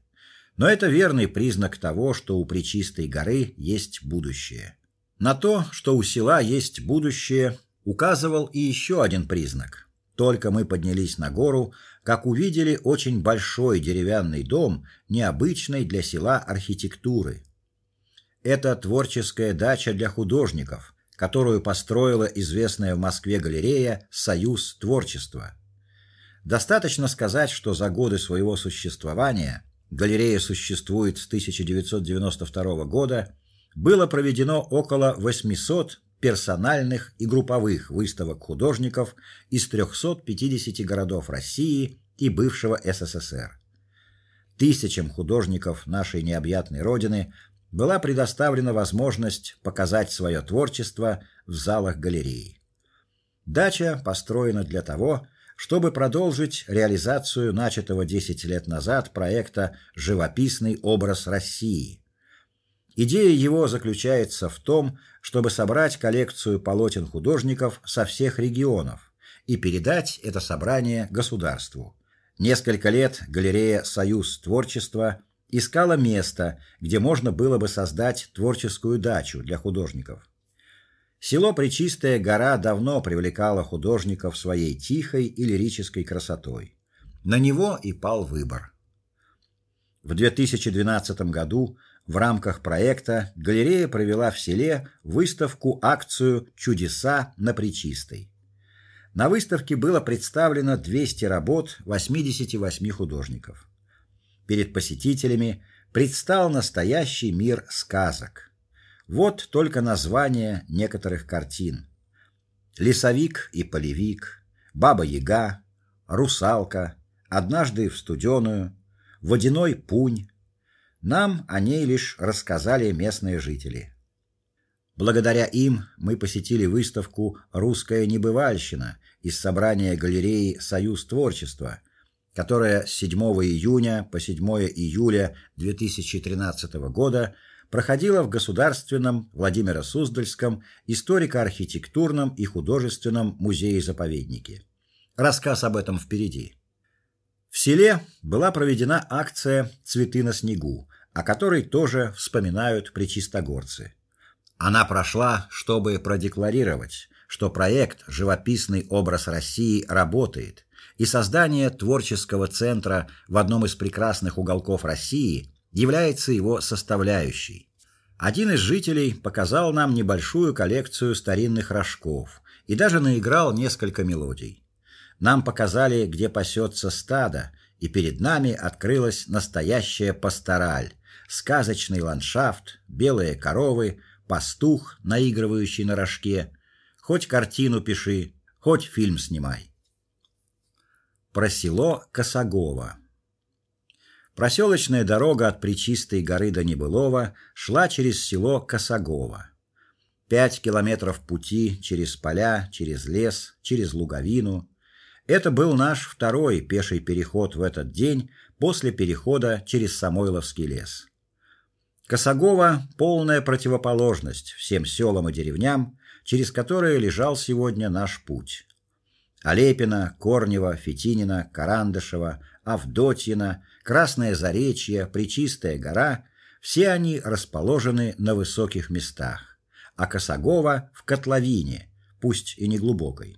но это верный признак того, что у Пречистой горы есть будущее. На то, что у села есть будущее, указывал и еще один признак. Только мы поднялись на гору, как увидели очень большой деревянный дом необычной для села архитектуры. Это творческая дача для художников, которую построила известная в Москве галерея Союз творчества. Достаточно сказать, что за годы своего существования галерея существует с 1992 года, было проведено около 800 персональных и групповых выставок художников из 350 городов России и бывшего СССР. Тысячам художников нашей необъятной родины была предоставлена возможность показать свое творчество в залах галереи. Дача построена для того, чтобы продолжить реализацию начатого 10 лет назад проекта Живописный образ России. Идея его заключается в том, чтобы собрать коллекцию полотен художников со всех регионов и передать это собрание государству. Несколько лет галерея Союз творчества искала место, где можно было бы создать творческую дачу для художников. Село Пречистая гора давно привлекало художников своей тихой и лирической красотой. На него и пал выбор. В 2012 году в рамках проекта галерея провела в селе выставку-акцию Чудеса на Пречистой. На выставке было представлено 200 работ 88 художников. Перед посетителями предстал настоящий мир сказок. Вот только названия некоторых картин. Лесовик и полевик, Баба-Яга, Русалка, Однажды в студеную, Водяной пунь. Нам о ней лишь рассказали местные жители. Благодаря им мы посетили выставку Русская небывальщина из собрания галереи Союз творчества, которая с 7 июня по 7 июля 2013 года проходила в Государственном Владимиро-Суздальском историко-архитектурном и художественном музее-заповеднике. Рассказ об этом впереди. В селе была проведена акция Цветы на снегу, о которой тоже вспоминают причистогорцы. Она прошла, чтобы продекларировать, что проект Живописный образ России работает, и создание творческого центра в одном из прекрасных уголков России является его составляющей. Один из жителей показал нам небольшую коллекцию старинных рожков и даже наиграл несколько мелодий. Нам показали, где пасется стадо, и перед нами открылась настоящая пастораль, сказочный ландшафт, белые коровы, пастух, наигрывающий на рожке. Хоть картину пиши, хоть фильм снимай. Про село Косогово. Проселочная дорога от Пречистой горы до Небылова шла через село Косогово. Пять километров пути через поля, через лес, через луговину. Это был наш второй пеший переход в этот день после перехода через Самойловский лес. Косогово полная противоположность всем селам и деревням, через которые лежал сегодня наш путь. Олепино, Корнево, Фетинино, Карандышево, Авдотьино, Красное Заречье, Пречистая гора все они расположены на высоких местах, а Косогово в котловине, пусть и не глубокой.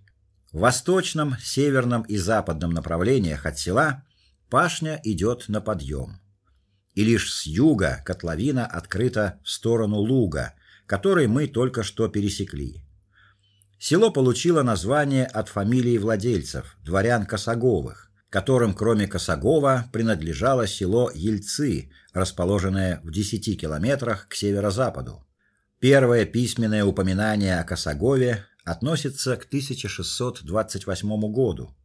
В восточном, северном и западном направлениях от села пашня идет на подъем и лишь с юга котловина открыта в сторону луга, который мы только что пересекли. Село получило название от фамилии владельцев, дворян Косоговых, которым кроме Косогова принадлежало село Ельцы, расположенное в 10 километрах к северо-западу. Первое письменное упоминание о Косогове относится к 1628 году.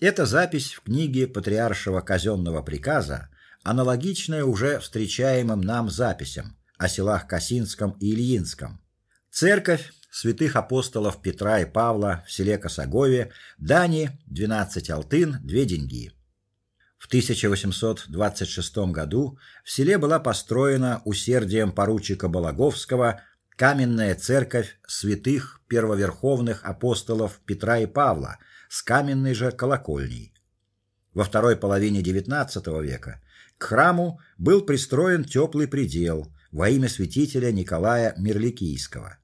Это запись в книге Патриаршего казенного приказа аналогичное уже встречаемым нам записям о селах Косинском и Ильинском. Церковь святых апостолов Петра и Павла в селе Косогове, дани 12 алтын, 2 деньги. В 1826 году в селе была построена усердием поручика Балаговского каменная церковь святых первоверховных апостолов Петра и Павла с каменной же колокольней. Во второй половине XIX века к храму был пристроен теплый предел во имя святителя Николая Мирликийского.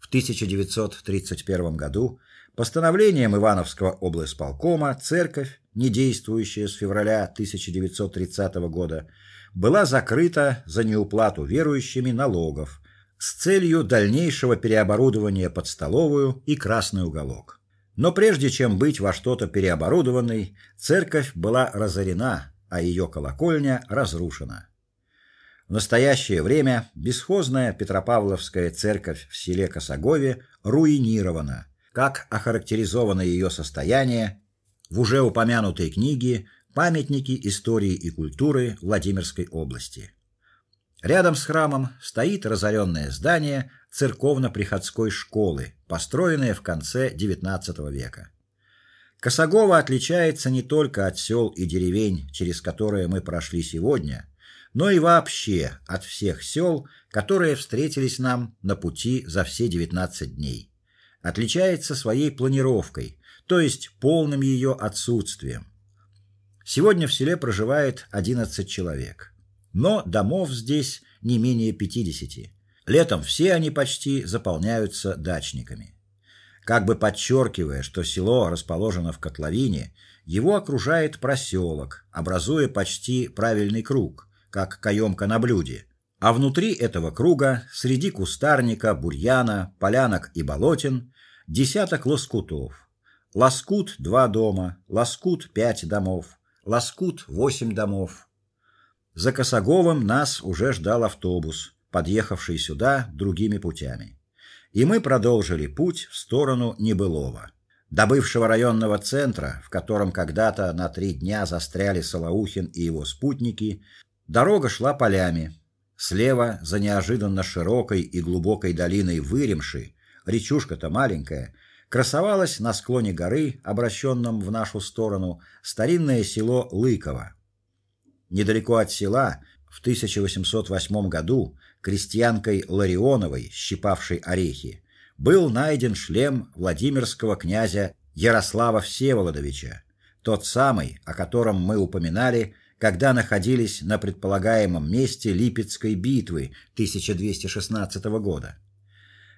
В 1931 году постановлением Ивановского облсполкома церковь, не действующая с февраля 1930 года, была закрыта за неуплату верующими налогов с целью дальнейшего переоборудования под столовую и красный уголок. Но прежде чем быть во что-то переоборудованной, церковь была разорена а ее колокольня разрушена. В настоящее время бесхозная Петропавловская церковь в селе Косогове руинирована. Как охарактеризовано ее состояние в уже упомянутой книге Памятники истории и культуры Владимирской области. Рядом с храмом стоит разоренное здание церковно-приходской школы, построенное в конце XIX века. Косогово отличается не только от сел и деревень, через которые мы прошли сегодня, но и вообще от всех сел, которые встретились нам на пути за все 19 дней. Отличается своей планировкой, то есть полным ее отсутствием. Сегодня в селе проживает 11 человек, но домов здесь не менее 50. Летом все они почти заполняются дачниками. Как бы подчеркивая, что село расположено в котловине, его окружает проселок, образуя почти правильный круг, как каемка на блюде. А внутри этого круга, среди кустарника, бурьяна, полянок и болотин, десяток лоскутов. Лоскут два дома, лоскут пять домов, лоскут восемь домов. За Косоговым нас уже ждал автобус, подъехавший сюда другими путями и мы продолжили путь в сторону Небылова, до бывшего районного центра, в котором когда-то на три дня застряли Солоухин и его спутники. Дорога шла полями. Слева, за неожиданно широкой и глубокой долиной Выремши, речушка-то маленькая, красовалось на склоне горы, обращенном в нашу сторону, старинное село Лыково. Недалеко от села в 1808 году крестьянкой Ларионовой, щипавшей орехи, был найден шлем Владимирского князя Ярослава Всеволодовича, тот самый, о котором мы упоминали, когда находились на предполагаемом месте Липецкой битвы 1216 года.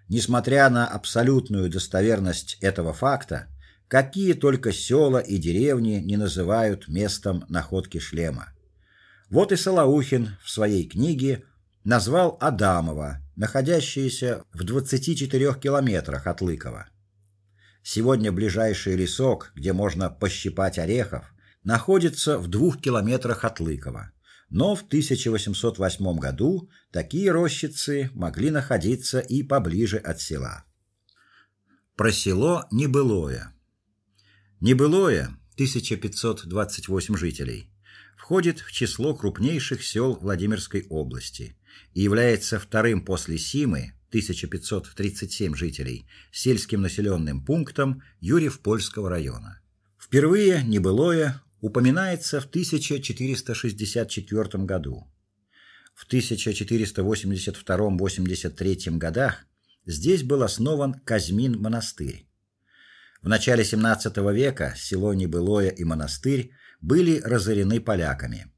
Несмотря на абсолютную достоверность этого факта, какие только села и деревни не называют местом находки шлема. Вот и Солоухин в своей книге назвал Адамово, находящееся в 24 километрах от Лыкова. Сегодня ближайший лесок, где можно пощипать орехов, находится в двух километрах от Лыкова. Но в 1808 году такие рощицы могли находиться и поближе от села. Про село Небылое. Небылое 1528 жителей входит в число крупнейших сел Владимирской области и является вторым после Симы 1537 жителей сельским населенным пунктом Юрьев-Польского района. Впервые Небылое упоминается в 1464 году. В 1482-83 годах здесь был основан Казьмин монастырь. В начале XVII века село Небылое и монастырь были разорены поляками.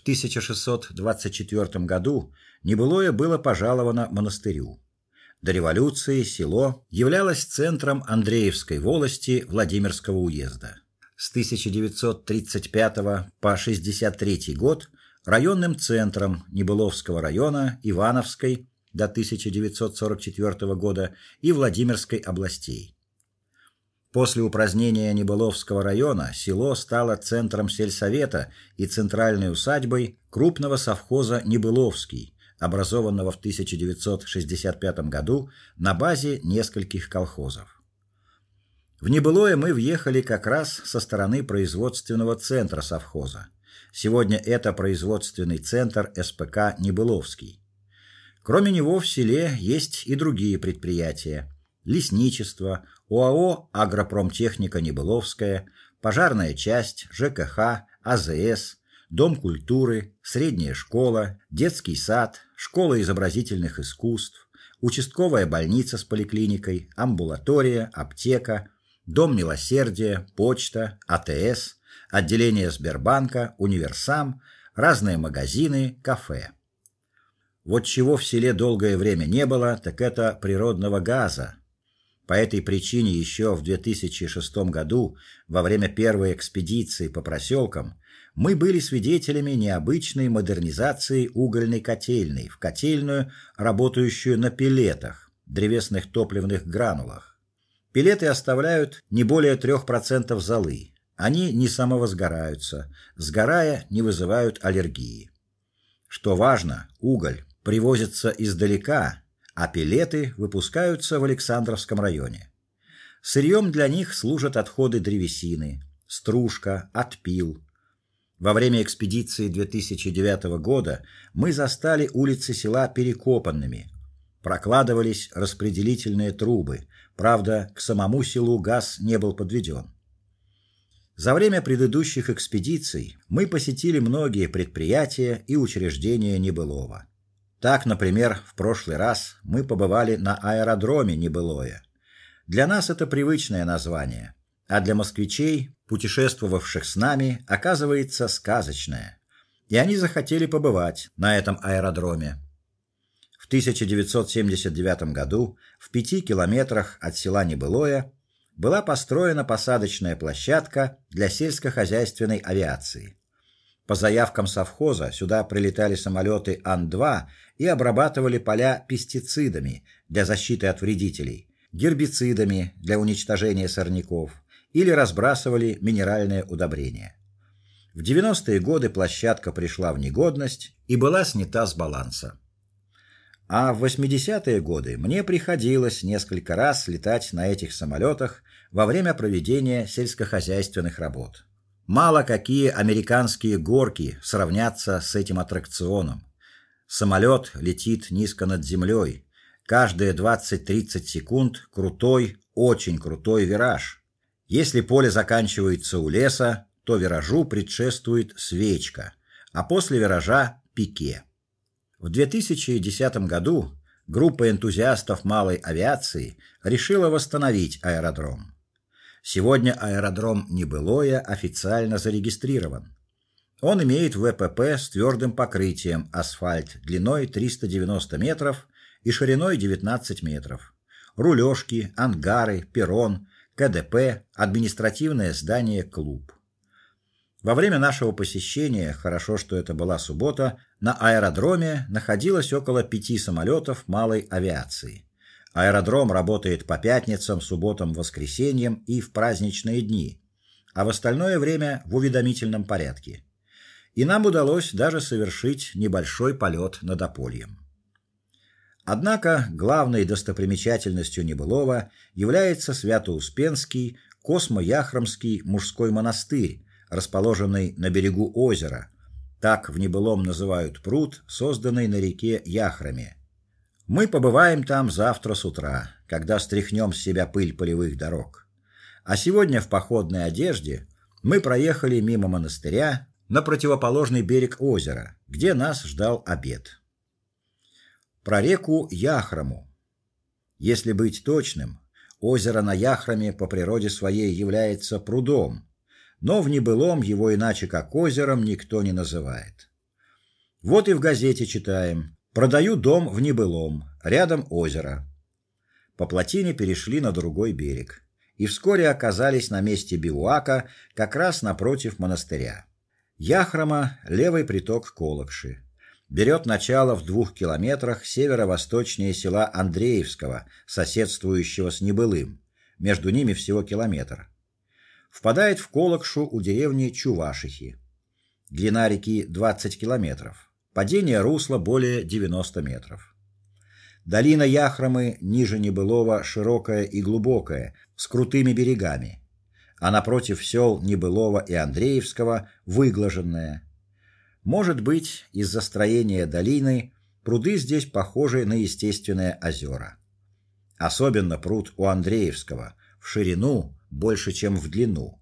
В 1624 году Небылое было пожаловано монастырю. До революции село являлось центром Андреевской волости Владимирского уезда. С 1935 по 63 год районным центром Небыловского района Ивановской до 1944 года и Владимирской областей. После упразднения Небыловского района село стало центром сельсовета и центральной усадьбой крупного совхоза Небыловский, образованного в 1965 году на базе нескольких колхозов. В Небылое мы въехали как раз со стороны производственного центра совхоза. Сегодня это производственный центр СПК Небыловский. Кроме него в селе есть и другие предприятия: лесничество, ОАО Агропромтехника Небыловская, пожарная часть, ЖКХ, АЗС, Дом культуры, средняя школа, детский сад, школа изобразительных искусств, участковая больница с поликлиникой, амбулатория, аптека, дом милосердия, почта, АТС, отделение Сбербанка, универсам, разные магазины, кафе. Вот чего в селе долгое время не было, так это природного газа, по этой причине еще в 2006 году, во время первой экспедиции по проселкам, мы были свидетелями необычной модернизации угольной котельной в котельную, работающую на пеллетах, древесных топливных гранулах. Пеллеты оставляют не более 3% золы. Они не самовозгораются, сгорая не вызывают аллергии. Что важно, уголь привозится издалека а пилеты выпускаются в Александровском районе. Сырьем для них служат отходы древесины, стружка, отпил. Во время экспедиции 2009 года мы застали улицы села перекопанными. Прокладывались распределительные трубы. Правда, к самому селу газ не был подведен. За время предыдущих экспедиций мы посетили многие предприятия и учреждения Небылова. Так, например, в прошлый раз мы побывали на аэродроме Небылое. Для нас это привычное название, а для москвичей, путешествовавших с нами, оказывается сказочное. И они захотели побывать на этом аэродроме. В 1979 году в пяти километрах от села Небылое была построена посадочная площадка для сельскохозяйственной авиации. По заявкам совхоза сюда прилетали самолеты Ан-2 и обрабатывали поля пестицидами для защиты от вредителей, гербицидами для уничтожения сорняков или разбрасывали минеральные удобрения. В 90-е годы площадка пришла в негодность и была снята с баланса. А в 80-е годы мне приходилось несколько раз летать на этих самолетах во время проведения сельскохозяйственных работ. Мало какие американские горки сравнятся с этим аттракционом. Самолет летит низко над землей. Каждые 20-30 секунд крутой, очень крутой вираж. Если поле заканчивается у леса, то виражу предшествует свечка, а после виража пике. В 2010 году группа энтузиастов малой авиации решила восстановить аэродром. Сегодня аэродром Небылое официально зарегистрирован. Он имеет ВПП с твердым покрытием асфальт длиной 390 метров и шириной 19 метров. Рулежки, ангары, перрон, КДП, административное здание, клуб. Во время нашего посещения, хорошо, что это была суббота, на аэродроме находилось около пяти самолетов малой авиации. Аэродром работает по пятницам, субботам, воскресеньям и в праздничные дни, а в остальное время в уведомительном порядке. И нам удалось даже совершить небольшой полет над Апольем. Однако главной достопримечательностью Небылова является Свято-Успенский Космо-Яхромский мужской монастырь, расположенный на берегу озера. Так в Небылом называют пруд, созданный на реке Яхроме. Мы побываем там завтра с утра, когда стряхнем с себя пыль полевых дорог. А сегодня в походной одежде мы проехали мимо монастыря на противоположный берег озера, где нас ждал обед. Про реку Яхрому. Если быть точным, озеро на Яхроме по природе своей является прудом, но в небылом его иначе как озером никто не называет. Вот и в газете читаем: "Продаю дом в небылом, рядом озеро". По плотине перешли на другой берег и вскоре оказались на месте бивуака, как раз напротив монастыря. Яхрома левый приток Колокши. Берет начало в двух километрах северо-восточнее села Андреевского, соседствующего с Небылым. Между ними всего километр впадает в Колокшу у деревни Чувашихи. Длина реки 20 километров. Падение русла более 90 метров. Долина Яхромы ниже Небылова широкая и глубокая, с крутыми берегами, а напротив сел Небылова и Андреевского выглаженная. Может быть, из-за строения долины пруды здесь похожи на естественные озера. Особенно пруд у Андреевского в ширину больше, чем в длину.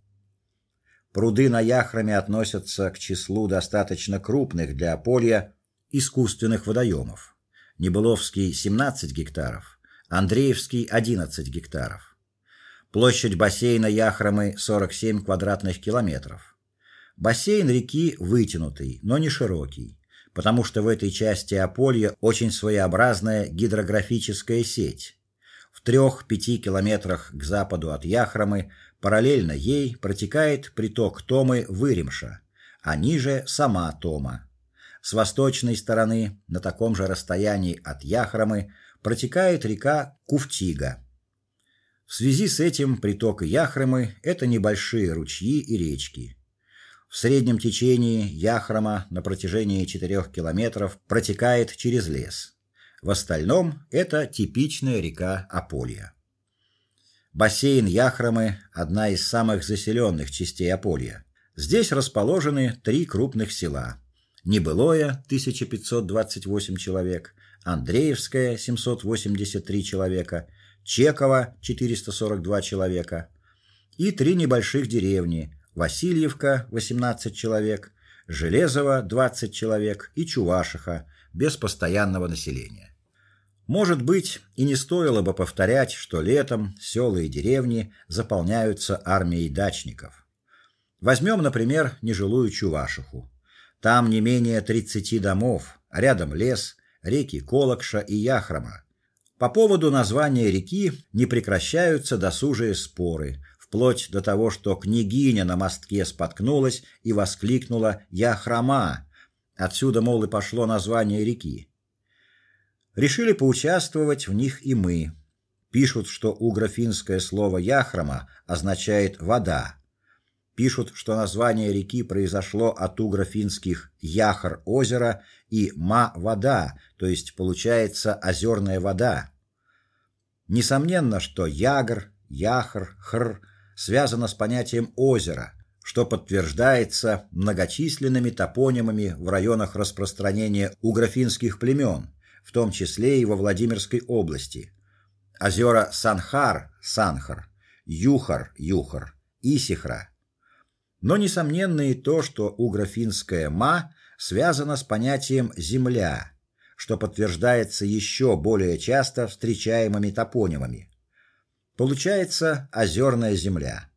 Пруды на Яхроме относятся к числу достаточно крупных для Аполья искусственных водоемов. Небыловский 17 гектаров, Андреевский 11 гектаров. Площадь бассейна Яхромы 47 квадратных километров. Бассейн реки вытянутый, но не широкий, потому что в этой части Аполья очень своеобразная гидрографическая сеть в трех-пяти километрах к западу от Яхромы, параллельно ей протекает приток Томы Выремша, а ниже сама Тома. С восточной стороны, на таком же расстоянии от Яхромы, протекает река Куфтига. В связи с этим приток Яхромы это небольшие ручьи и речки. В среднем течении Яхрома на протяжении 4 километров протекает через лес. В остальном это типичная река Аполья. Бассейн Яхромы одна из самых заселенных частей Аполья. Здесь расположены три крупных села: Небылое 1528 человек, Андреевское 783 человека, Чеково 442 человека и три небольших деревни: Васильевка 18 человек, Железово 20 человек и Чувашиха без постоянного населения. Может быть, и не стоило бы повторять, что летом села и деревни заполняются армией дачников. Возьмем, например, нежилую Чувашиху. Там не менее 30 домов, рядом лес, реки Колокша и Яхрома. По поводу названия реки не прекращаются досужие споры, вплоть до того, что княгиня на мостке споткнулась и воскликнула: "Яхрома!" Отсюда мол и пошло название реки. Решили поучаствовать в них и мы. Пишут, что угрофинское слово яхрома означает вода. Пишут, что название реки произошло от угрофинских яхр озеро и ма вода, то есть получается озерная вода. Несомненно, что ягр, яхр, хр связано с понятием озера, что подтверждается многочисленными топонимами в районах распространения угрофинских племен в том числе и во Владимирской области. Озера Санхар, Санхар, Юхар, Юхар, Исихра. Но несомненно и то, что угрофинское ма связано с понятием земля, что подтверждается еще более часто встречаемыми топонимами. Получается озерная земля.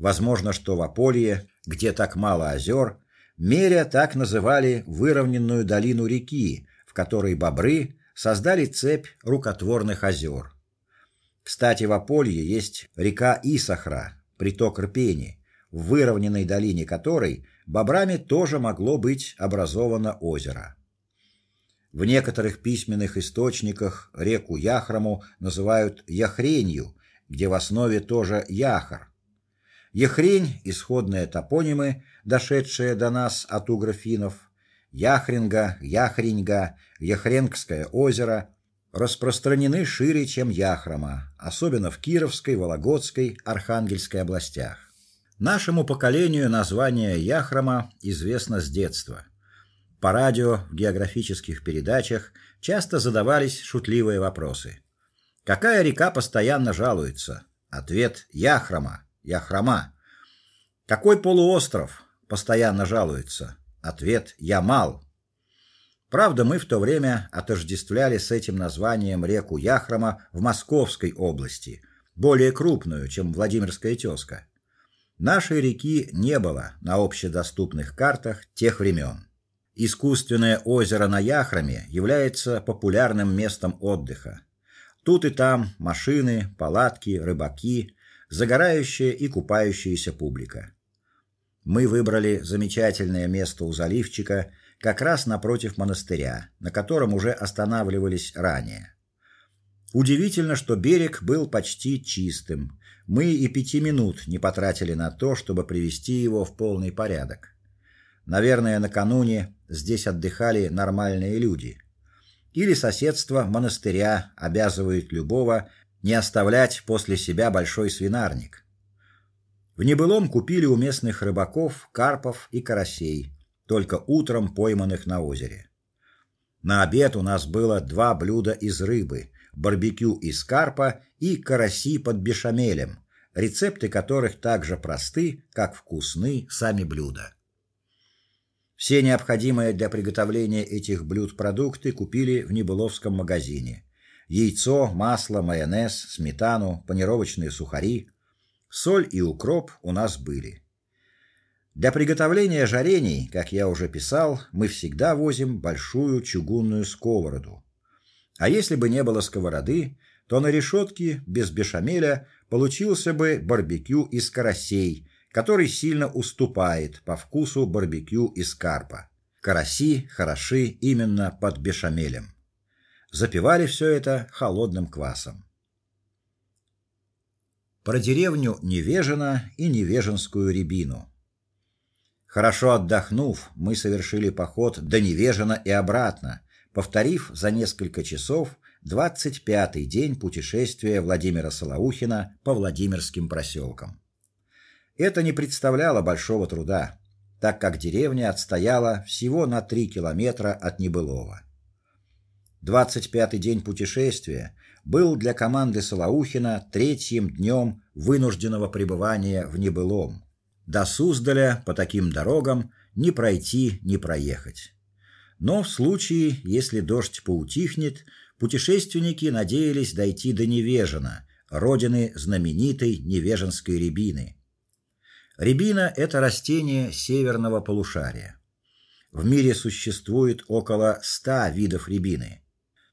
Возможно, что в Аполье, где так мало озер, Меря так называли выровненную долину реки, в которой бобры создали цепь рукотворных озер. Кстати, в Аполье есть река Исахра, приток Рпени, в выровненной долине которой бобрами тоже могло быть образовано озеро. В некоторых письменных источниках реку Яхраму называют Яхренью, где в основе тоже Яхар. Яхрень исходные топонимы, дошедшие до нас от угрофинов, Яхринга, Яхринга, Яхренкское озеро распространены шире, чем Яхрома, особенно в Кировской, Вологодской, Архангельской областях. Нашему поколению название Яхрома известно с детства. По радио в географических передачах часто задавались шутливые вопросы. Какая река постоянно жалуется? Ответ: Яхрома, Яхрома. Какой полуостров постоянно жалуется? Ответ: Ямал. Правда, мы в то время отождествляли с этим названием реку Яхрома в Московской области, более крупную, чем Владимирская тезка. Нашей реки не было на общедоступных картах тех времен. Искусственное озеро на Яхроме является популярным местом отдыха. Тут и там машины, палатки, рыбаки, загорающая и купающаяся публика. Мы выбрали замечательное место у заливчика, как раз напротив монастыря, на котором уже останавливались ранее. Удивительно, что берег был почти чистым. Мы и пяти минут не потратили на то, чтобы привести его в полный порядок. Наверное, накануне здесь отдыхали нормальные люди. Или соседство монастыря обязывает любого не оставлять после себя большой свинарник. В небылом купили у местных рыбаков карпов и карасей, только утром пойманных на озере. На обед у нас было два блюда из рыбы: барбекю из карпа и караси под бешамелем, рецепты которых так же просты, как вкусны сами блюда. Все необходимые для приготовления этих блюд продукты купили в Небыловском магазине. Яйцо, масло, майонез, сметану, панировочные сухари, соль и укроп у нас были. Для приготовления жарений, как я уже писал, мы всегда возим большую чугунную сковороду. А если бы не было сковороды, то на решетке без бешамеля получился бы барбекю из карасей, который сильно уступает по вкусу барбекю из карпа. Караси хороши именно под бешамелем. Запивали все это холодным квасом. Про деревню Невежино и Невежинскую рябину. Хорошо отдохнув, мы совершили поход до Невежина и обратно, повторив за несколько часов двадцать пятый день путешествия Владимира Солоухина по Владимирским проселкам. Это не представляло большого труда, так как деревня отстояла всего на три километра от Небылова. Двадцать пятый день путешествия был для команды Солоухина третьим днем вынужденного пребывания в Небылом до Суздаля по таким дорогам не пройти, не проехать. Но в случае, если дождь поутихнет, путешественники надеялись дойти до Невежина, родины знаменитой невеженской рябины. Рябина это растение северного полушария. В мире существует около ста видов рябины.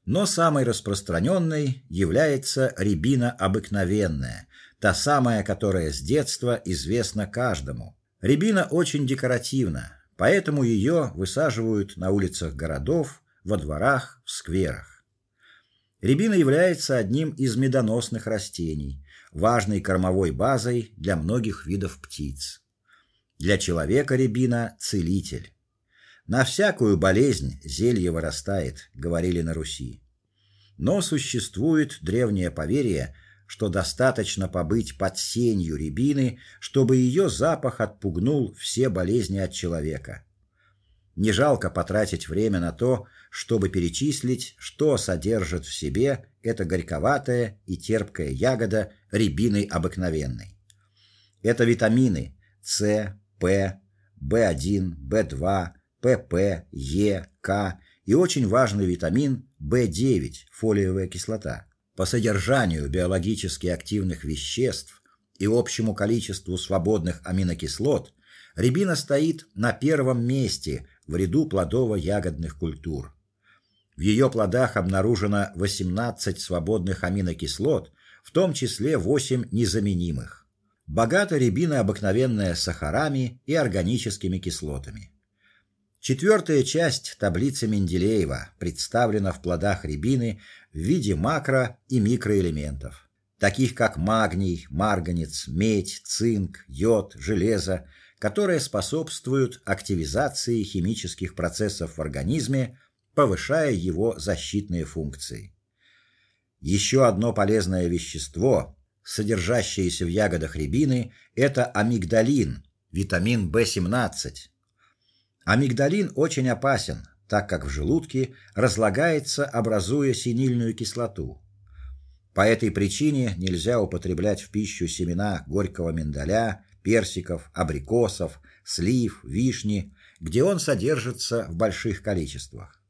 Но самой распространенной является рябина обыкновенная, та самая, которая с детства известна каждому. Рябина очень декоративна, поэтому ее высаживают на улицах городов, во дворах, в скверах. Рябина является одним из медоносных растений, важной кормовой базой для многих видов птиц. Для человека рябина целитель. На всякую болезнь зелье вырастает, говорили на Руси. Но существует древнее поверье, что достаточно побыть под сенью рябины, чтобы ее запах отпугнул все болезни от человека. Не жалко потратить время на то, чтобы перечислить, что содержит в себе эта горьковатая и терпкая ягода рябины обыкновенной. Это витамины С, П, В1, В2, ПП, Е, К и очень важный витамин В9, фолиевая кислота. По содержанию биологически активных веществ и общему количеству свободных аминокислот Рябина стоит на первом месте в ряду плодово-ягодных культур. В ее плодах обнаружено 18 свободных аминокислот, в том числе 8 незаменимых. Богата рябина обыкновенная сахарами и органическими кислотами. Четвертая часть таблицы Менделеева представлена в плодах рябины в виде макро- и микроэлементов, таких как магний, марганец, медь, цинк, йод, железо, которые способствуют активизации химических процессов в организме, повышая его защитные функции. Еще одно полезное вещество, содержащееся в ягодах рябины это амигдалин, витамин В17. Амигдалин очень опасен, так как в желудке разлагается, образуя синильную кислоту. По этой причине нельзя употреблять в пищу семена горького миндаля, персиков, абрикосов, слив, вишни, где он содержится в больших количествах.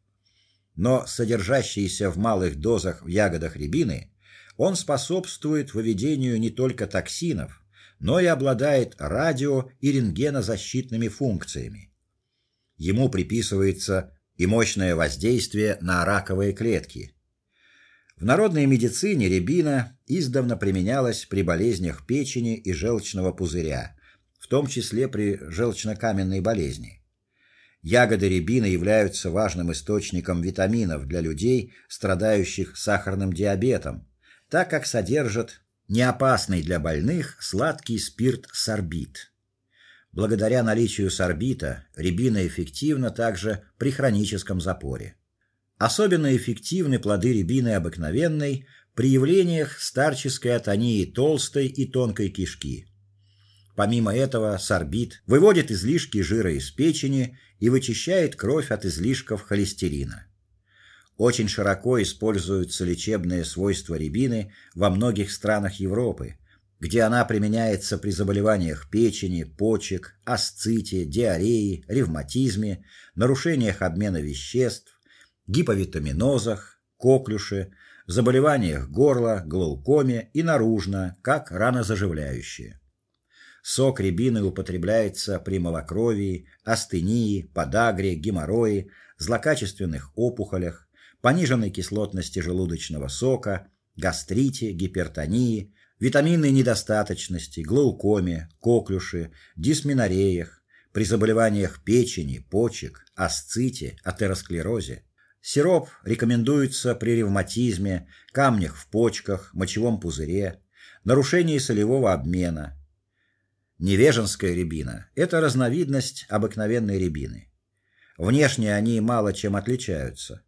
Но содержащийся в малых дозах в ягодах рябины, он способствует выведению не только токсинов, но и обладает радио- и рентгенозащитными функциями. Ему приписывается и мощное воздействие на раковые клетки. В народной медицине рябина издавна применялась при болезнях печени и желчного пузыря, в том числе при желчнокаменной болезни. Ягоды рябины являются важным источником витаминов для людей, страдающих сахарным диабетом, так как содержат неопасный для больных сладкий спирт сорбит. Благодаря наличию сорбита рябина эффективна также при хроническом запоре. Особенно эффективны плоды рябины обыкновенной при явлениях старческой атонии толстой и тонкой кишки. Помимо этого, сорбит выводит излишки жира из печени и вычищает кровь от излишков холестерина. Очень широко используются лечебные свойства рябины во многих странах Европы, где она применяется при заболеваниях печени, почек, асците, диарее, ревматизме, нарушениях обмена веществ, гиповитаминозах, коклюше, заболеваниях горла, глаукоме и наружно, как ранозаживляющее. Сок рябины употребляется при малокровии, астении, подагре, геморрое, злокачественных опухолях, пониженной кислотности желудочного сока, гастрите, гипертонии, витаминной недостаточности, глаукоме, коклюше, дисменореях, при заболеваниях печени, почек, асците, атеросклерозе. Сироп рекомендуется при ревматизме, камнях в почках, мочевом пузыре, нарушении солевого обмена. Невеженская рябина это разновидность обыкновенной рябины. Внешне они мало чем отличаются.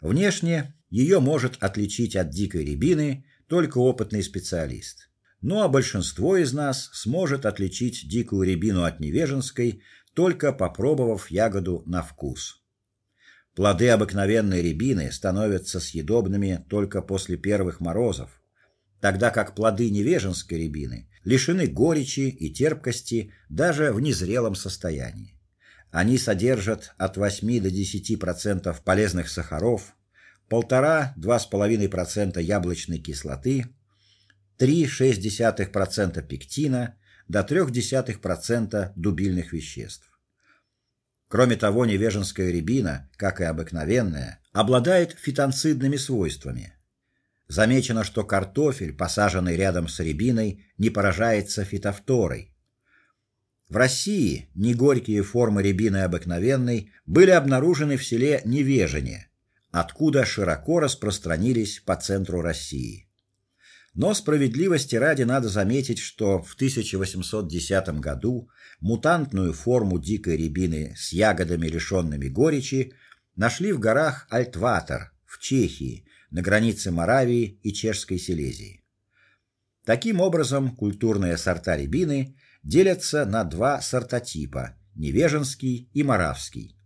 Внешне ее может отличить от дикой рябины только опытный специалист. Ну а большинство из нас сможет отличить дикую рябину от невеженской, только попробовав ягоду на вкус. Плоды обыкновенной рябины становятся съедобными только после первых морозов, тогда как плоды невеженской рябины лишены горечи и терпкости даже в незрелом состоянии. Они содержат от 8 до 10% полезных сахаров, 1,5-2,5% яблочной кислоты, 3,6% пектина до 0,3% дубильных веществ. Кроме того, невеженская рябина, как и обыкновенная, обладает фитонцидными свойствами. Замечено, что картофель, посаженный рядом с рябиной, не поражается фитофторой. В России негорькие формы рябины обыкновенной были обнаружены в селе Невежине, откуда широко распространились по центру России. Но справедливости ради надо заметить, что в 1810 году мутантную форму дикой рябины с ягодами лишенными горечи нашли в горах Альтватер в Чехии, на границе Моравии и Чешской Силезии. Таким образом, культурные сорта рябины делятся на два сортотипа: невеженский и моравский.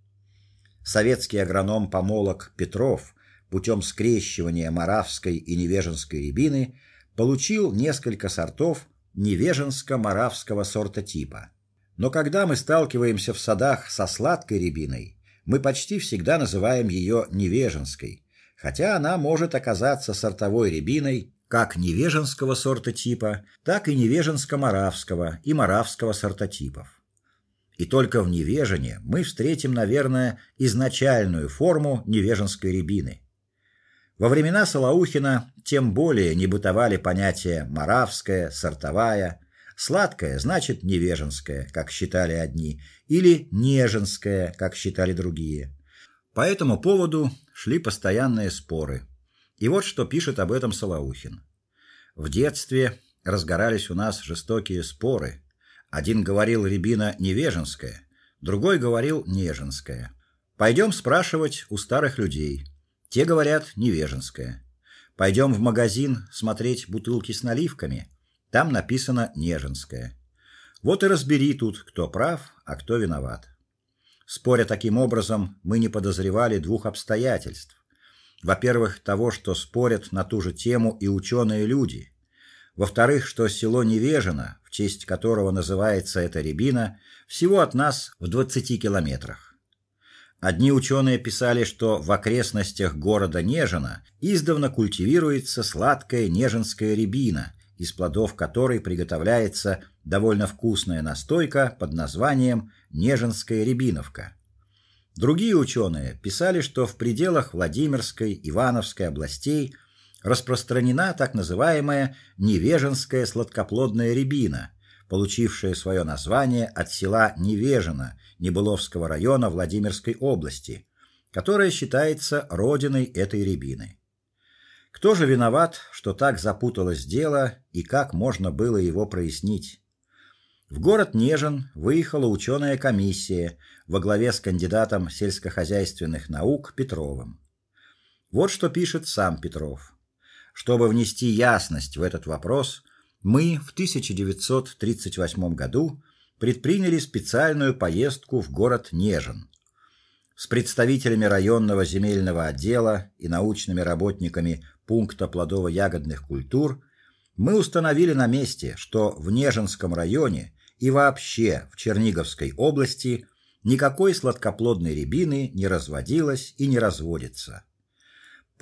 Советский агроном-помолог Петров путем скрещивания моравской и невеженской рябины получил несколько сортов невеженско-моравского сорта типа. Но когда мы сталкиваемся в садах со сладкой рябиной, мы почти всегда называем ее невеженской, хотя она может оказаться сортовой рябиной как невеженского сорта типа, так и невеженско-моравского и моравского сортотипов. И только в Невежине мы встретим, наверное, изначальную форму невеженской рябины. Во времена Солоухина тем более не бытовали понятия моравская, сортовая, сладкая значит невеженская, как считали одни, или неженская, как считали другие. По этому поводу шли постоянные споры. И вот что пишет об этом Солоухин. В детстве разгорались у нас жестокие споры. Один говорил рябина невеженская, другой говорил неженская. Пойдем спрашивать у старых людей. Те говорят невеженская. Пойдем в магазин смотреть бутылки с наливками. Там написано неженская. Вот и разбери тут, кто прав, а кто виноват. Споря таким образом, мы не подозревали двух обстоятельств. Во-первых, того, что спорят на ту же тему и ученые люди. Во-вторых, что село Невежино, в честь которого называется эта рябина, всего от нас в 20 километрах. Одни ученые писали, что в окрестностях города Нежина издавна культивируется сладкая нежинская рябина, из плодов которой приготовляется довольно вкусная настойка под названием Нежинская рябиновка. Другие ученые писали, что в пределах Владимирской, Ивановской областей распространена так называемая невеженская сладкоплодная рябина, получившая свое название от села Невежино Небыловского района Владимирской области, которая считается родиной этой рябины. Кто же виноват, что так запуталось дело и как можно было его прояснить? В город Нежин выехала ученая комиссия во главе с кандидатом сельскохозяйственных наук Петровым. Вот что пишет сам Петров. Чтобы внести ясность в этот вопрос, мы в 1938 году предприняли специальную поездку в город Нежин. С представителями районного земельного отдела и научными работниками пункта плодово-ягодных культур мы установили на месте, что в Нежинском районе и вообще в Черниговской области никакой сладкоплодной рябины не разводилось и не разводится.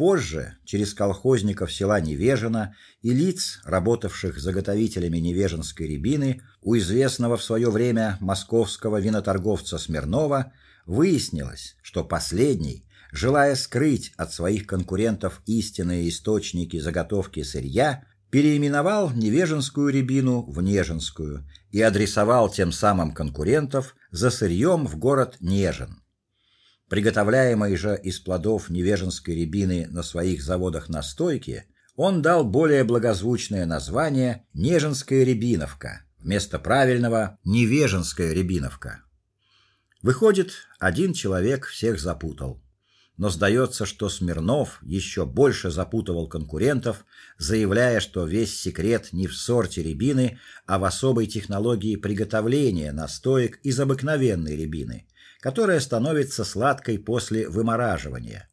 Позже, через колхозников села Невежино и лиц, работавших заготовителями невеженской рябины, у известного в свое время московского виноторговца Смирнова выяснилось, что последний, желая скрыть от своих конкурентов истинные источники заготовки сырья, переименовал невеженскую рябину в неженскую и адресовал тем самым конкурентов за сырьем в город Нежин. Приготовляемой же из плодов невеженской рябины на своих заводах настойки, он дал более благозвучное название Неженская рябиновка вместо правильного Невеженская рябиновка. Выходит, один человек всех запутал. Но сдается, что Смирнов еще больше запутывал конкурентов, заявляя, что весь секрет не в сорте рябины, а в особой технологии приготовления настоек из обыкновенной рябины которая становится сладкой после вымораживания.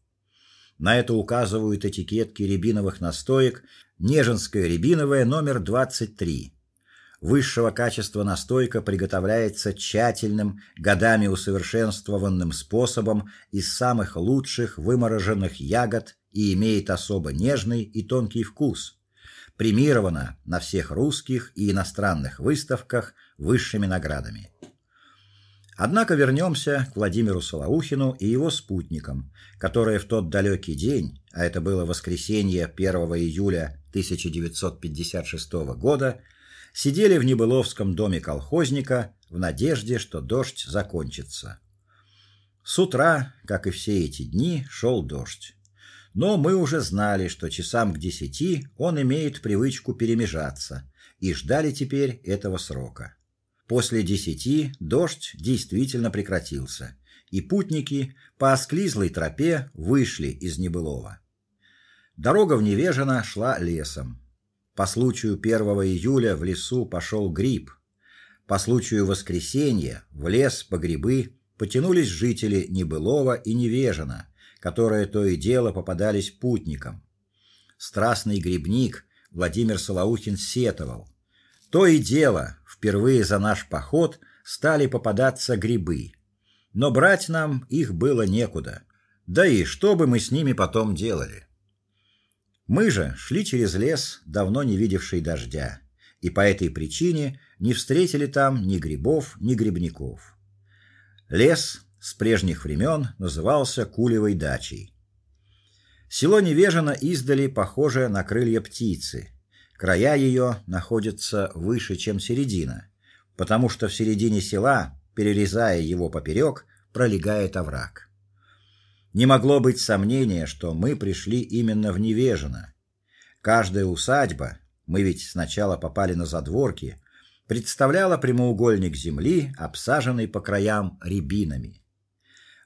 На это указывают этикетки рябиновых настоек Нежинская рябиновая номер 23. Высшего качества настойка приготовляется тщательным, годами усовершенствованным способом из самых лучших вымороженных ягод и имеет особо нежный и тонкий вкус. Премирована на всех русских и иностранных выставках высшими наградами. Однако вернемся к Владимиру Солоухину и его спутникам, которые в тот далекий день, а это было воскресенье 1 июля 1956 года, сидели в Небыловском доме колхозника в надежде, что дождь закончится. С утра, как и все эти дни, шел дождь. Но мы уже знали, что часам к десяти он имеет привычку перемежаться, и ждали теперь этого срока. После десяти дождь действительно прекратился, и путники по осклизлой тропе вышли из Небылова. Дорога в Невежино шла лесом. По случаю 1 июля в лесу пошел гриб. По случаю воскресенья в лес по грибы потянулись жители Небылова и Невежина, которые то и дело попадались путникам. Страстный грибник Владимир Солоухин сетовал: то и дело, впервые за наш поход стали попадаться грибы. Но брать нам их было некуда. Да и что бы мы с ними потом делали? Мы же шли через лес, давно не видевший дождя, и по этой причине не встретили там ни грибов, ни грибников. Лес с прежних времен назывался Кулевой дачей. Село Невежино издали похоже на крылья птицы. Края ее находятся выше, чем середина, потому что в середине села, перерезая его поперек, пролегает овраг. Не могло быть сомнения, что мы пришли именно в Невежино. Каждая усадьба, мы ведь сначала попали на задворки, представляла прямоугольник земли, обсаженный по краям рябинами.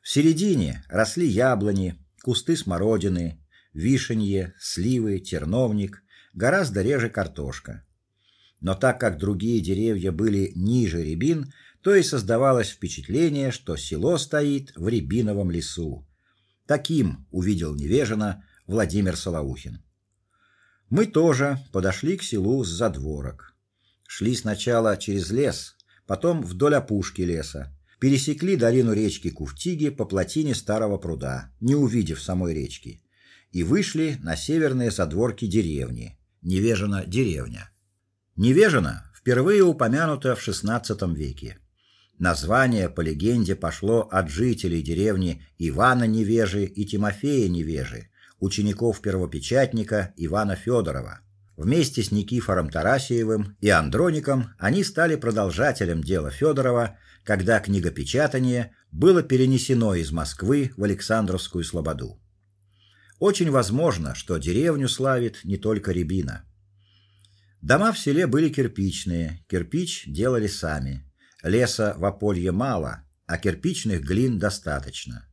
В середине росли яблони, кусты смородины, вишенье, сливы, терновник, гораздо реже картошка. Но так как другие деревья были ниже рябин, то и создавалось впечатление, что село стоит в рябиновом лесу. Таким увидел невежина Владимир Солоухин. Мы тоже подошли к селу с задворок. Шли сначала через лес, потом вдоль опушки леса, пересекли долину речки Куфтиги по плотине старого пруда, не увидев самой речки, и вышли на северные задворки деревни. Невежина деревня. Невежина впервые упомянута в XVI веке. Название по легенде пошло от жителей деревни Ивана Невежи и Тимофея Невежи, учеников первопечатника Ивана Федорова. Вместе с Никифором Тарасиевым и Андроником они стали продолжателем дела Федорова когда книгопечатание было перенесено из Москвы в Александровскую слободу. Очень возможно, что деревню славит не только Рябина. Дома в селе были кирпичные, кирпич делали сами. Леса в Аполье мало, а кирпичных глин достаточно.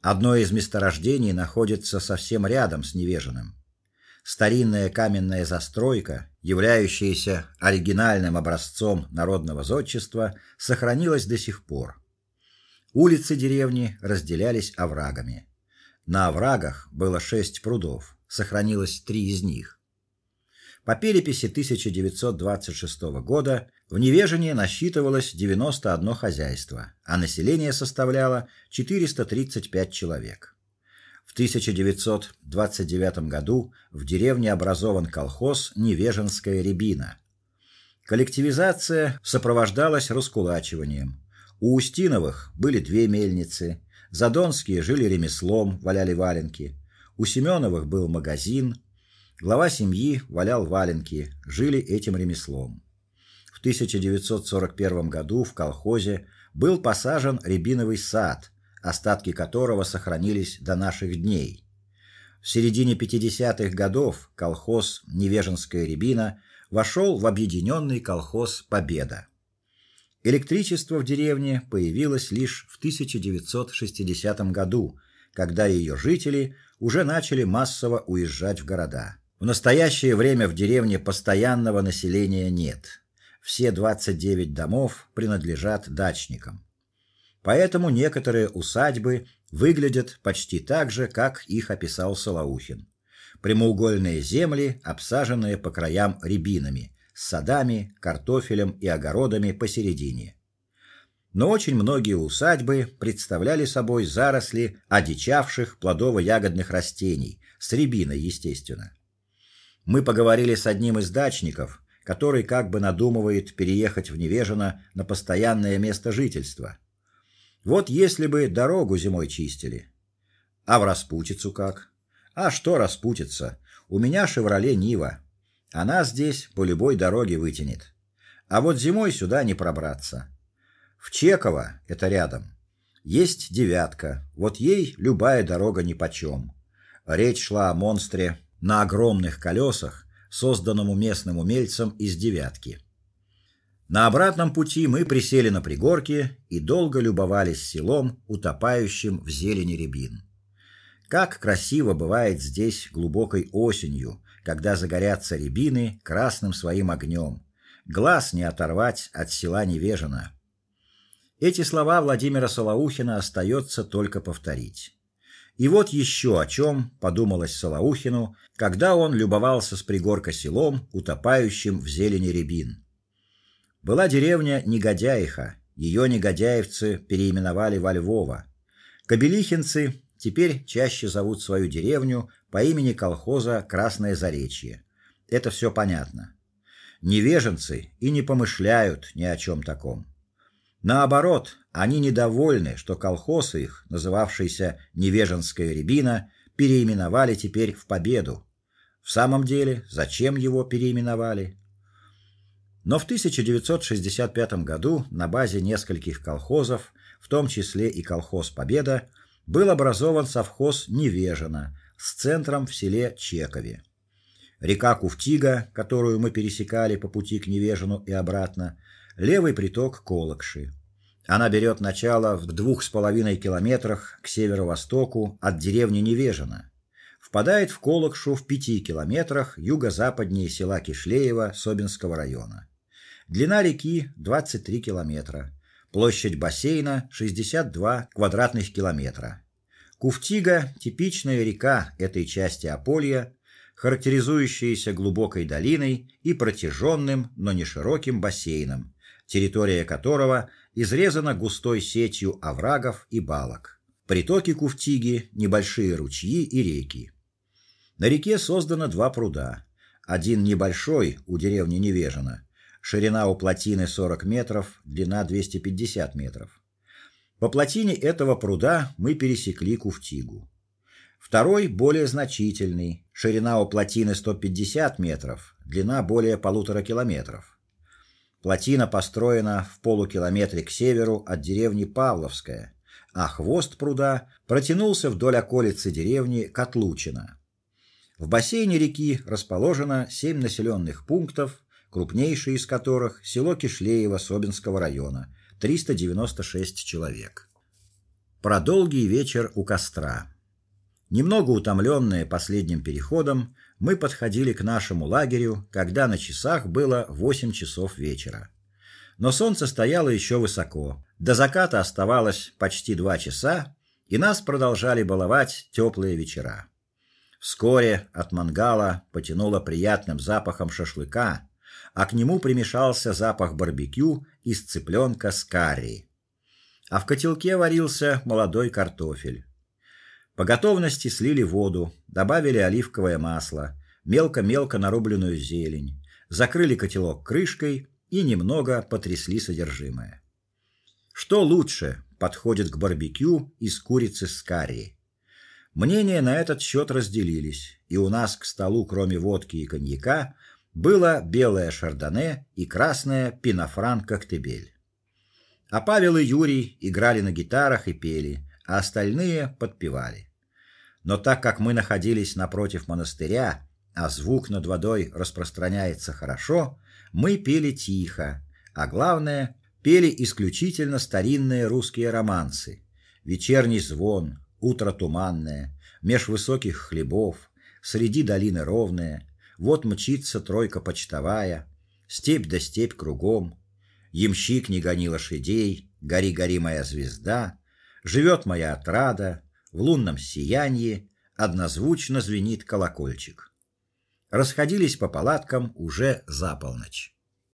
Одно из месторождений находится совсем рядом с Невежиным. Старинная каменная застройка, являющаяся оригинальным образцом народного зодчества, сохранилась до сих пор. Улицы деревни разделялись оврагами. На оврагах было шесть прудов, сохранилось три из них. По переписи 1926 года в Невежине насчитывалось 91 хозяйство, а население составляло 435 человек. В 1929 году в деревне образован колхоз Невеженская рябина. Коллективизация сопровождалась раскулачиванием. У Устиновых были две мельницы, Задонские жили ремеслом, валяли валенки. У Семеновых был магазин. Глава семьи валял валенки, жили этим ремеслом. В 1941 году в колхозе был посажен рябиновый сад, остатки которого сохранились до наших дней. В середине 50-х годов колхоз Невеженская рябина вошел в объединенный колхоз Победа. Электричество в деревне появилось лишь в 1960 году, когда ее жители уже начали массово уезжать в города. В настоящее время в деревне постоянного населения нет. Все 29 домов принадлежат дачникам. Поэтому некоторые усадьбы выглядят почти так же, как их описал Солоухин. Прямоугольные земли, обсаженные по краям рябинами, с садами, картофелем и огородами посередине. Но очень многие усадьбы представляли собой заросли одичавших плодово-ягодных растений, с рябиной, естественно. Мы поговорили с одним из дачников, который как бы надумывает переехать в Невежино на постоянное место жительства – вот если бы дорогу зимой чистили. А в распутицу как? А что распутиться? У меня «Шевроле Нива». Она здесь по любой дороге вытянет. А вот зимой сюда не пробраться. В Чеково, это рядом, есть девятка. Вот ей любая дорога нипочем. Речь шла о монстре на огромных колесах, созданном местным умельцем из девятки. На обратном пути мы присели на пригорке и долго любовались селом, утопающим в зелени рябин. Как красиво бывает здесь глубокой осенью, когда загорятся рябины красным своим огнем. Глаз не оторвать от села Невежина. Эти слова Владимира Солоухина остается только повторить. И вот еще о чем подумалось Солоухину, когда он любовался с пригорка селом, утопающим в зелени рябин. Была деревня Негодяиха. Ее негодяевцы переименовали во Львово. Кобелихинцы теперь чаще зовут свою деревню по имени колхоза Красное Заречье. Это все понятно. Невеженцы и не помышляют ни о чем таком. Наоборот, они недовольны, что колхоз их, называвшийся Невеженская рябина, переименовали теперь в Победу. В самом деле, зачем его переименовали? Но в 1965 году на базе нескольких колхозов, в том числе и колхоз Победа, был образован совхоз Невежина с центром в селе Чекове. Река Куфтига, которую мы пересекали по пути к Невежину и обратно, левый приток Колокши. Она берет начало в двух с половиной километрах к северо-востоку от деревни Невежина. Впадает в Колокшу в пяти километрах юго-западнее села Кишлеево Собинского района. Длина реки 23 километра. Площадь бассейна 62 квадратных километра. Куфтига типичная река этой части Аполья, характеризующаяся глубокой долиной и протяженным, но не широким бассейном, территория которого изрезана густой сетью оврагов и балок. Притоки Куфтиги небольшие ручьи и реки. На реке создано два пруда. Один небольшой у деревни Невежина, ширина у плотины 40 метров, длина 250 метров. По плотине этого пруда мы пересекли Куфтигу. Второй более значительный, ширина у плотины 150 метров, длина более полутора километров. Плотина построена в полукилометре к северу от деревни Павловская, а хвост пруда протянулся вдоль околицы деревни Котлучино. В бассейне реки расположено семь населенных пунктов, крупнейший из которых село Кишлеево Собинского района, 396 человек. Про долгий вечер у костра. Немного утомленные последним переходом, мы подходили к нашему лагерю, когда на часах было 8 часов вечера. Но солнце стояло еще высоко. До заката оставалось почти два часа, и нас продолжали баловать теплые вечера. Вскоре от мангала потянуло приятным запахом шашлыка, а к нему примешался запах барбекю из цыпленка с карри. А в котелке варился молодой картофель. По готовности слили воду, добавили оливковое масло, мелко-мелко нарубленную зелень, закрыли котелок крышкой и немного потрясли содержимое. Что лучше подходит к барбекю из курицы с карри? Мнения на этот счет разделились, и у нас к столу, кроме водки и коньяка, было белое шардоне и красное пинофран коктебель. А Павел и Юрий играли на гитарах и пели, а остальные подпевали. Но так как мы находились напротив монастыря, а звук над водой распространяется хорошо, мы пели тихо, а главное, пели исключительно старинные русские романсы. Вечерний звон, утро туманное, меж высоких хлебов, среди долины ровная, вот мчится тройка почтовая, степь да степь кругом. Ямщик не гони лошадей, гори, гори моя звезда, живет моя отрада, в лунном сиянии однозвучно звенит колокольчик. Расходились по палаткам уже за полночь.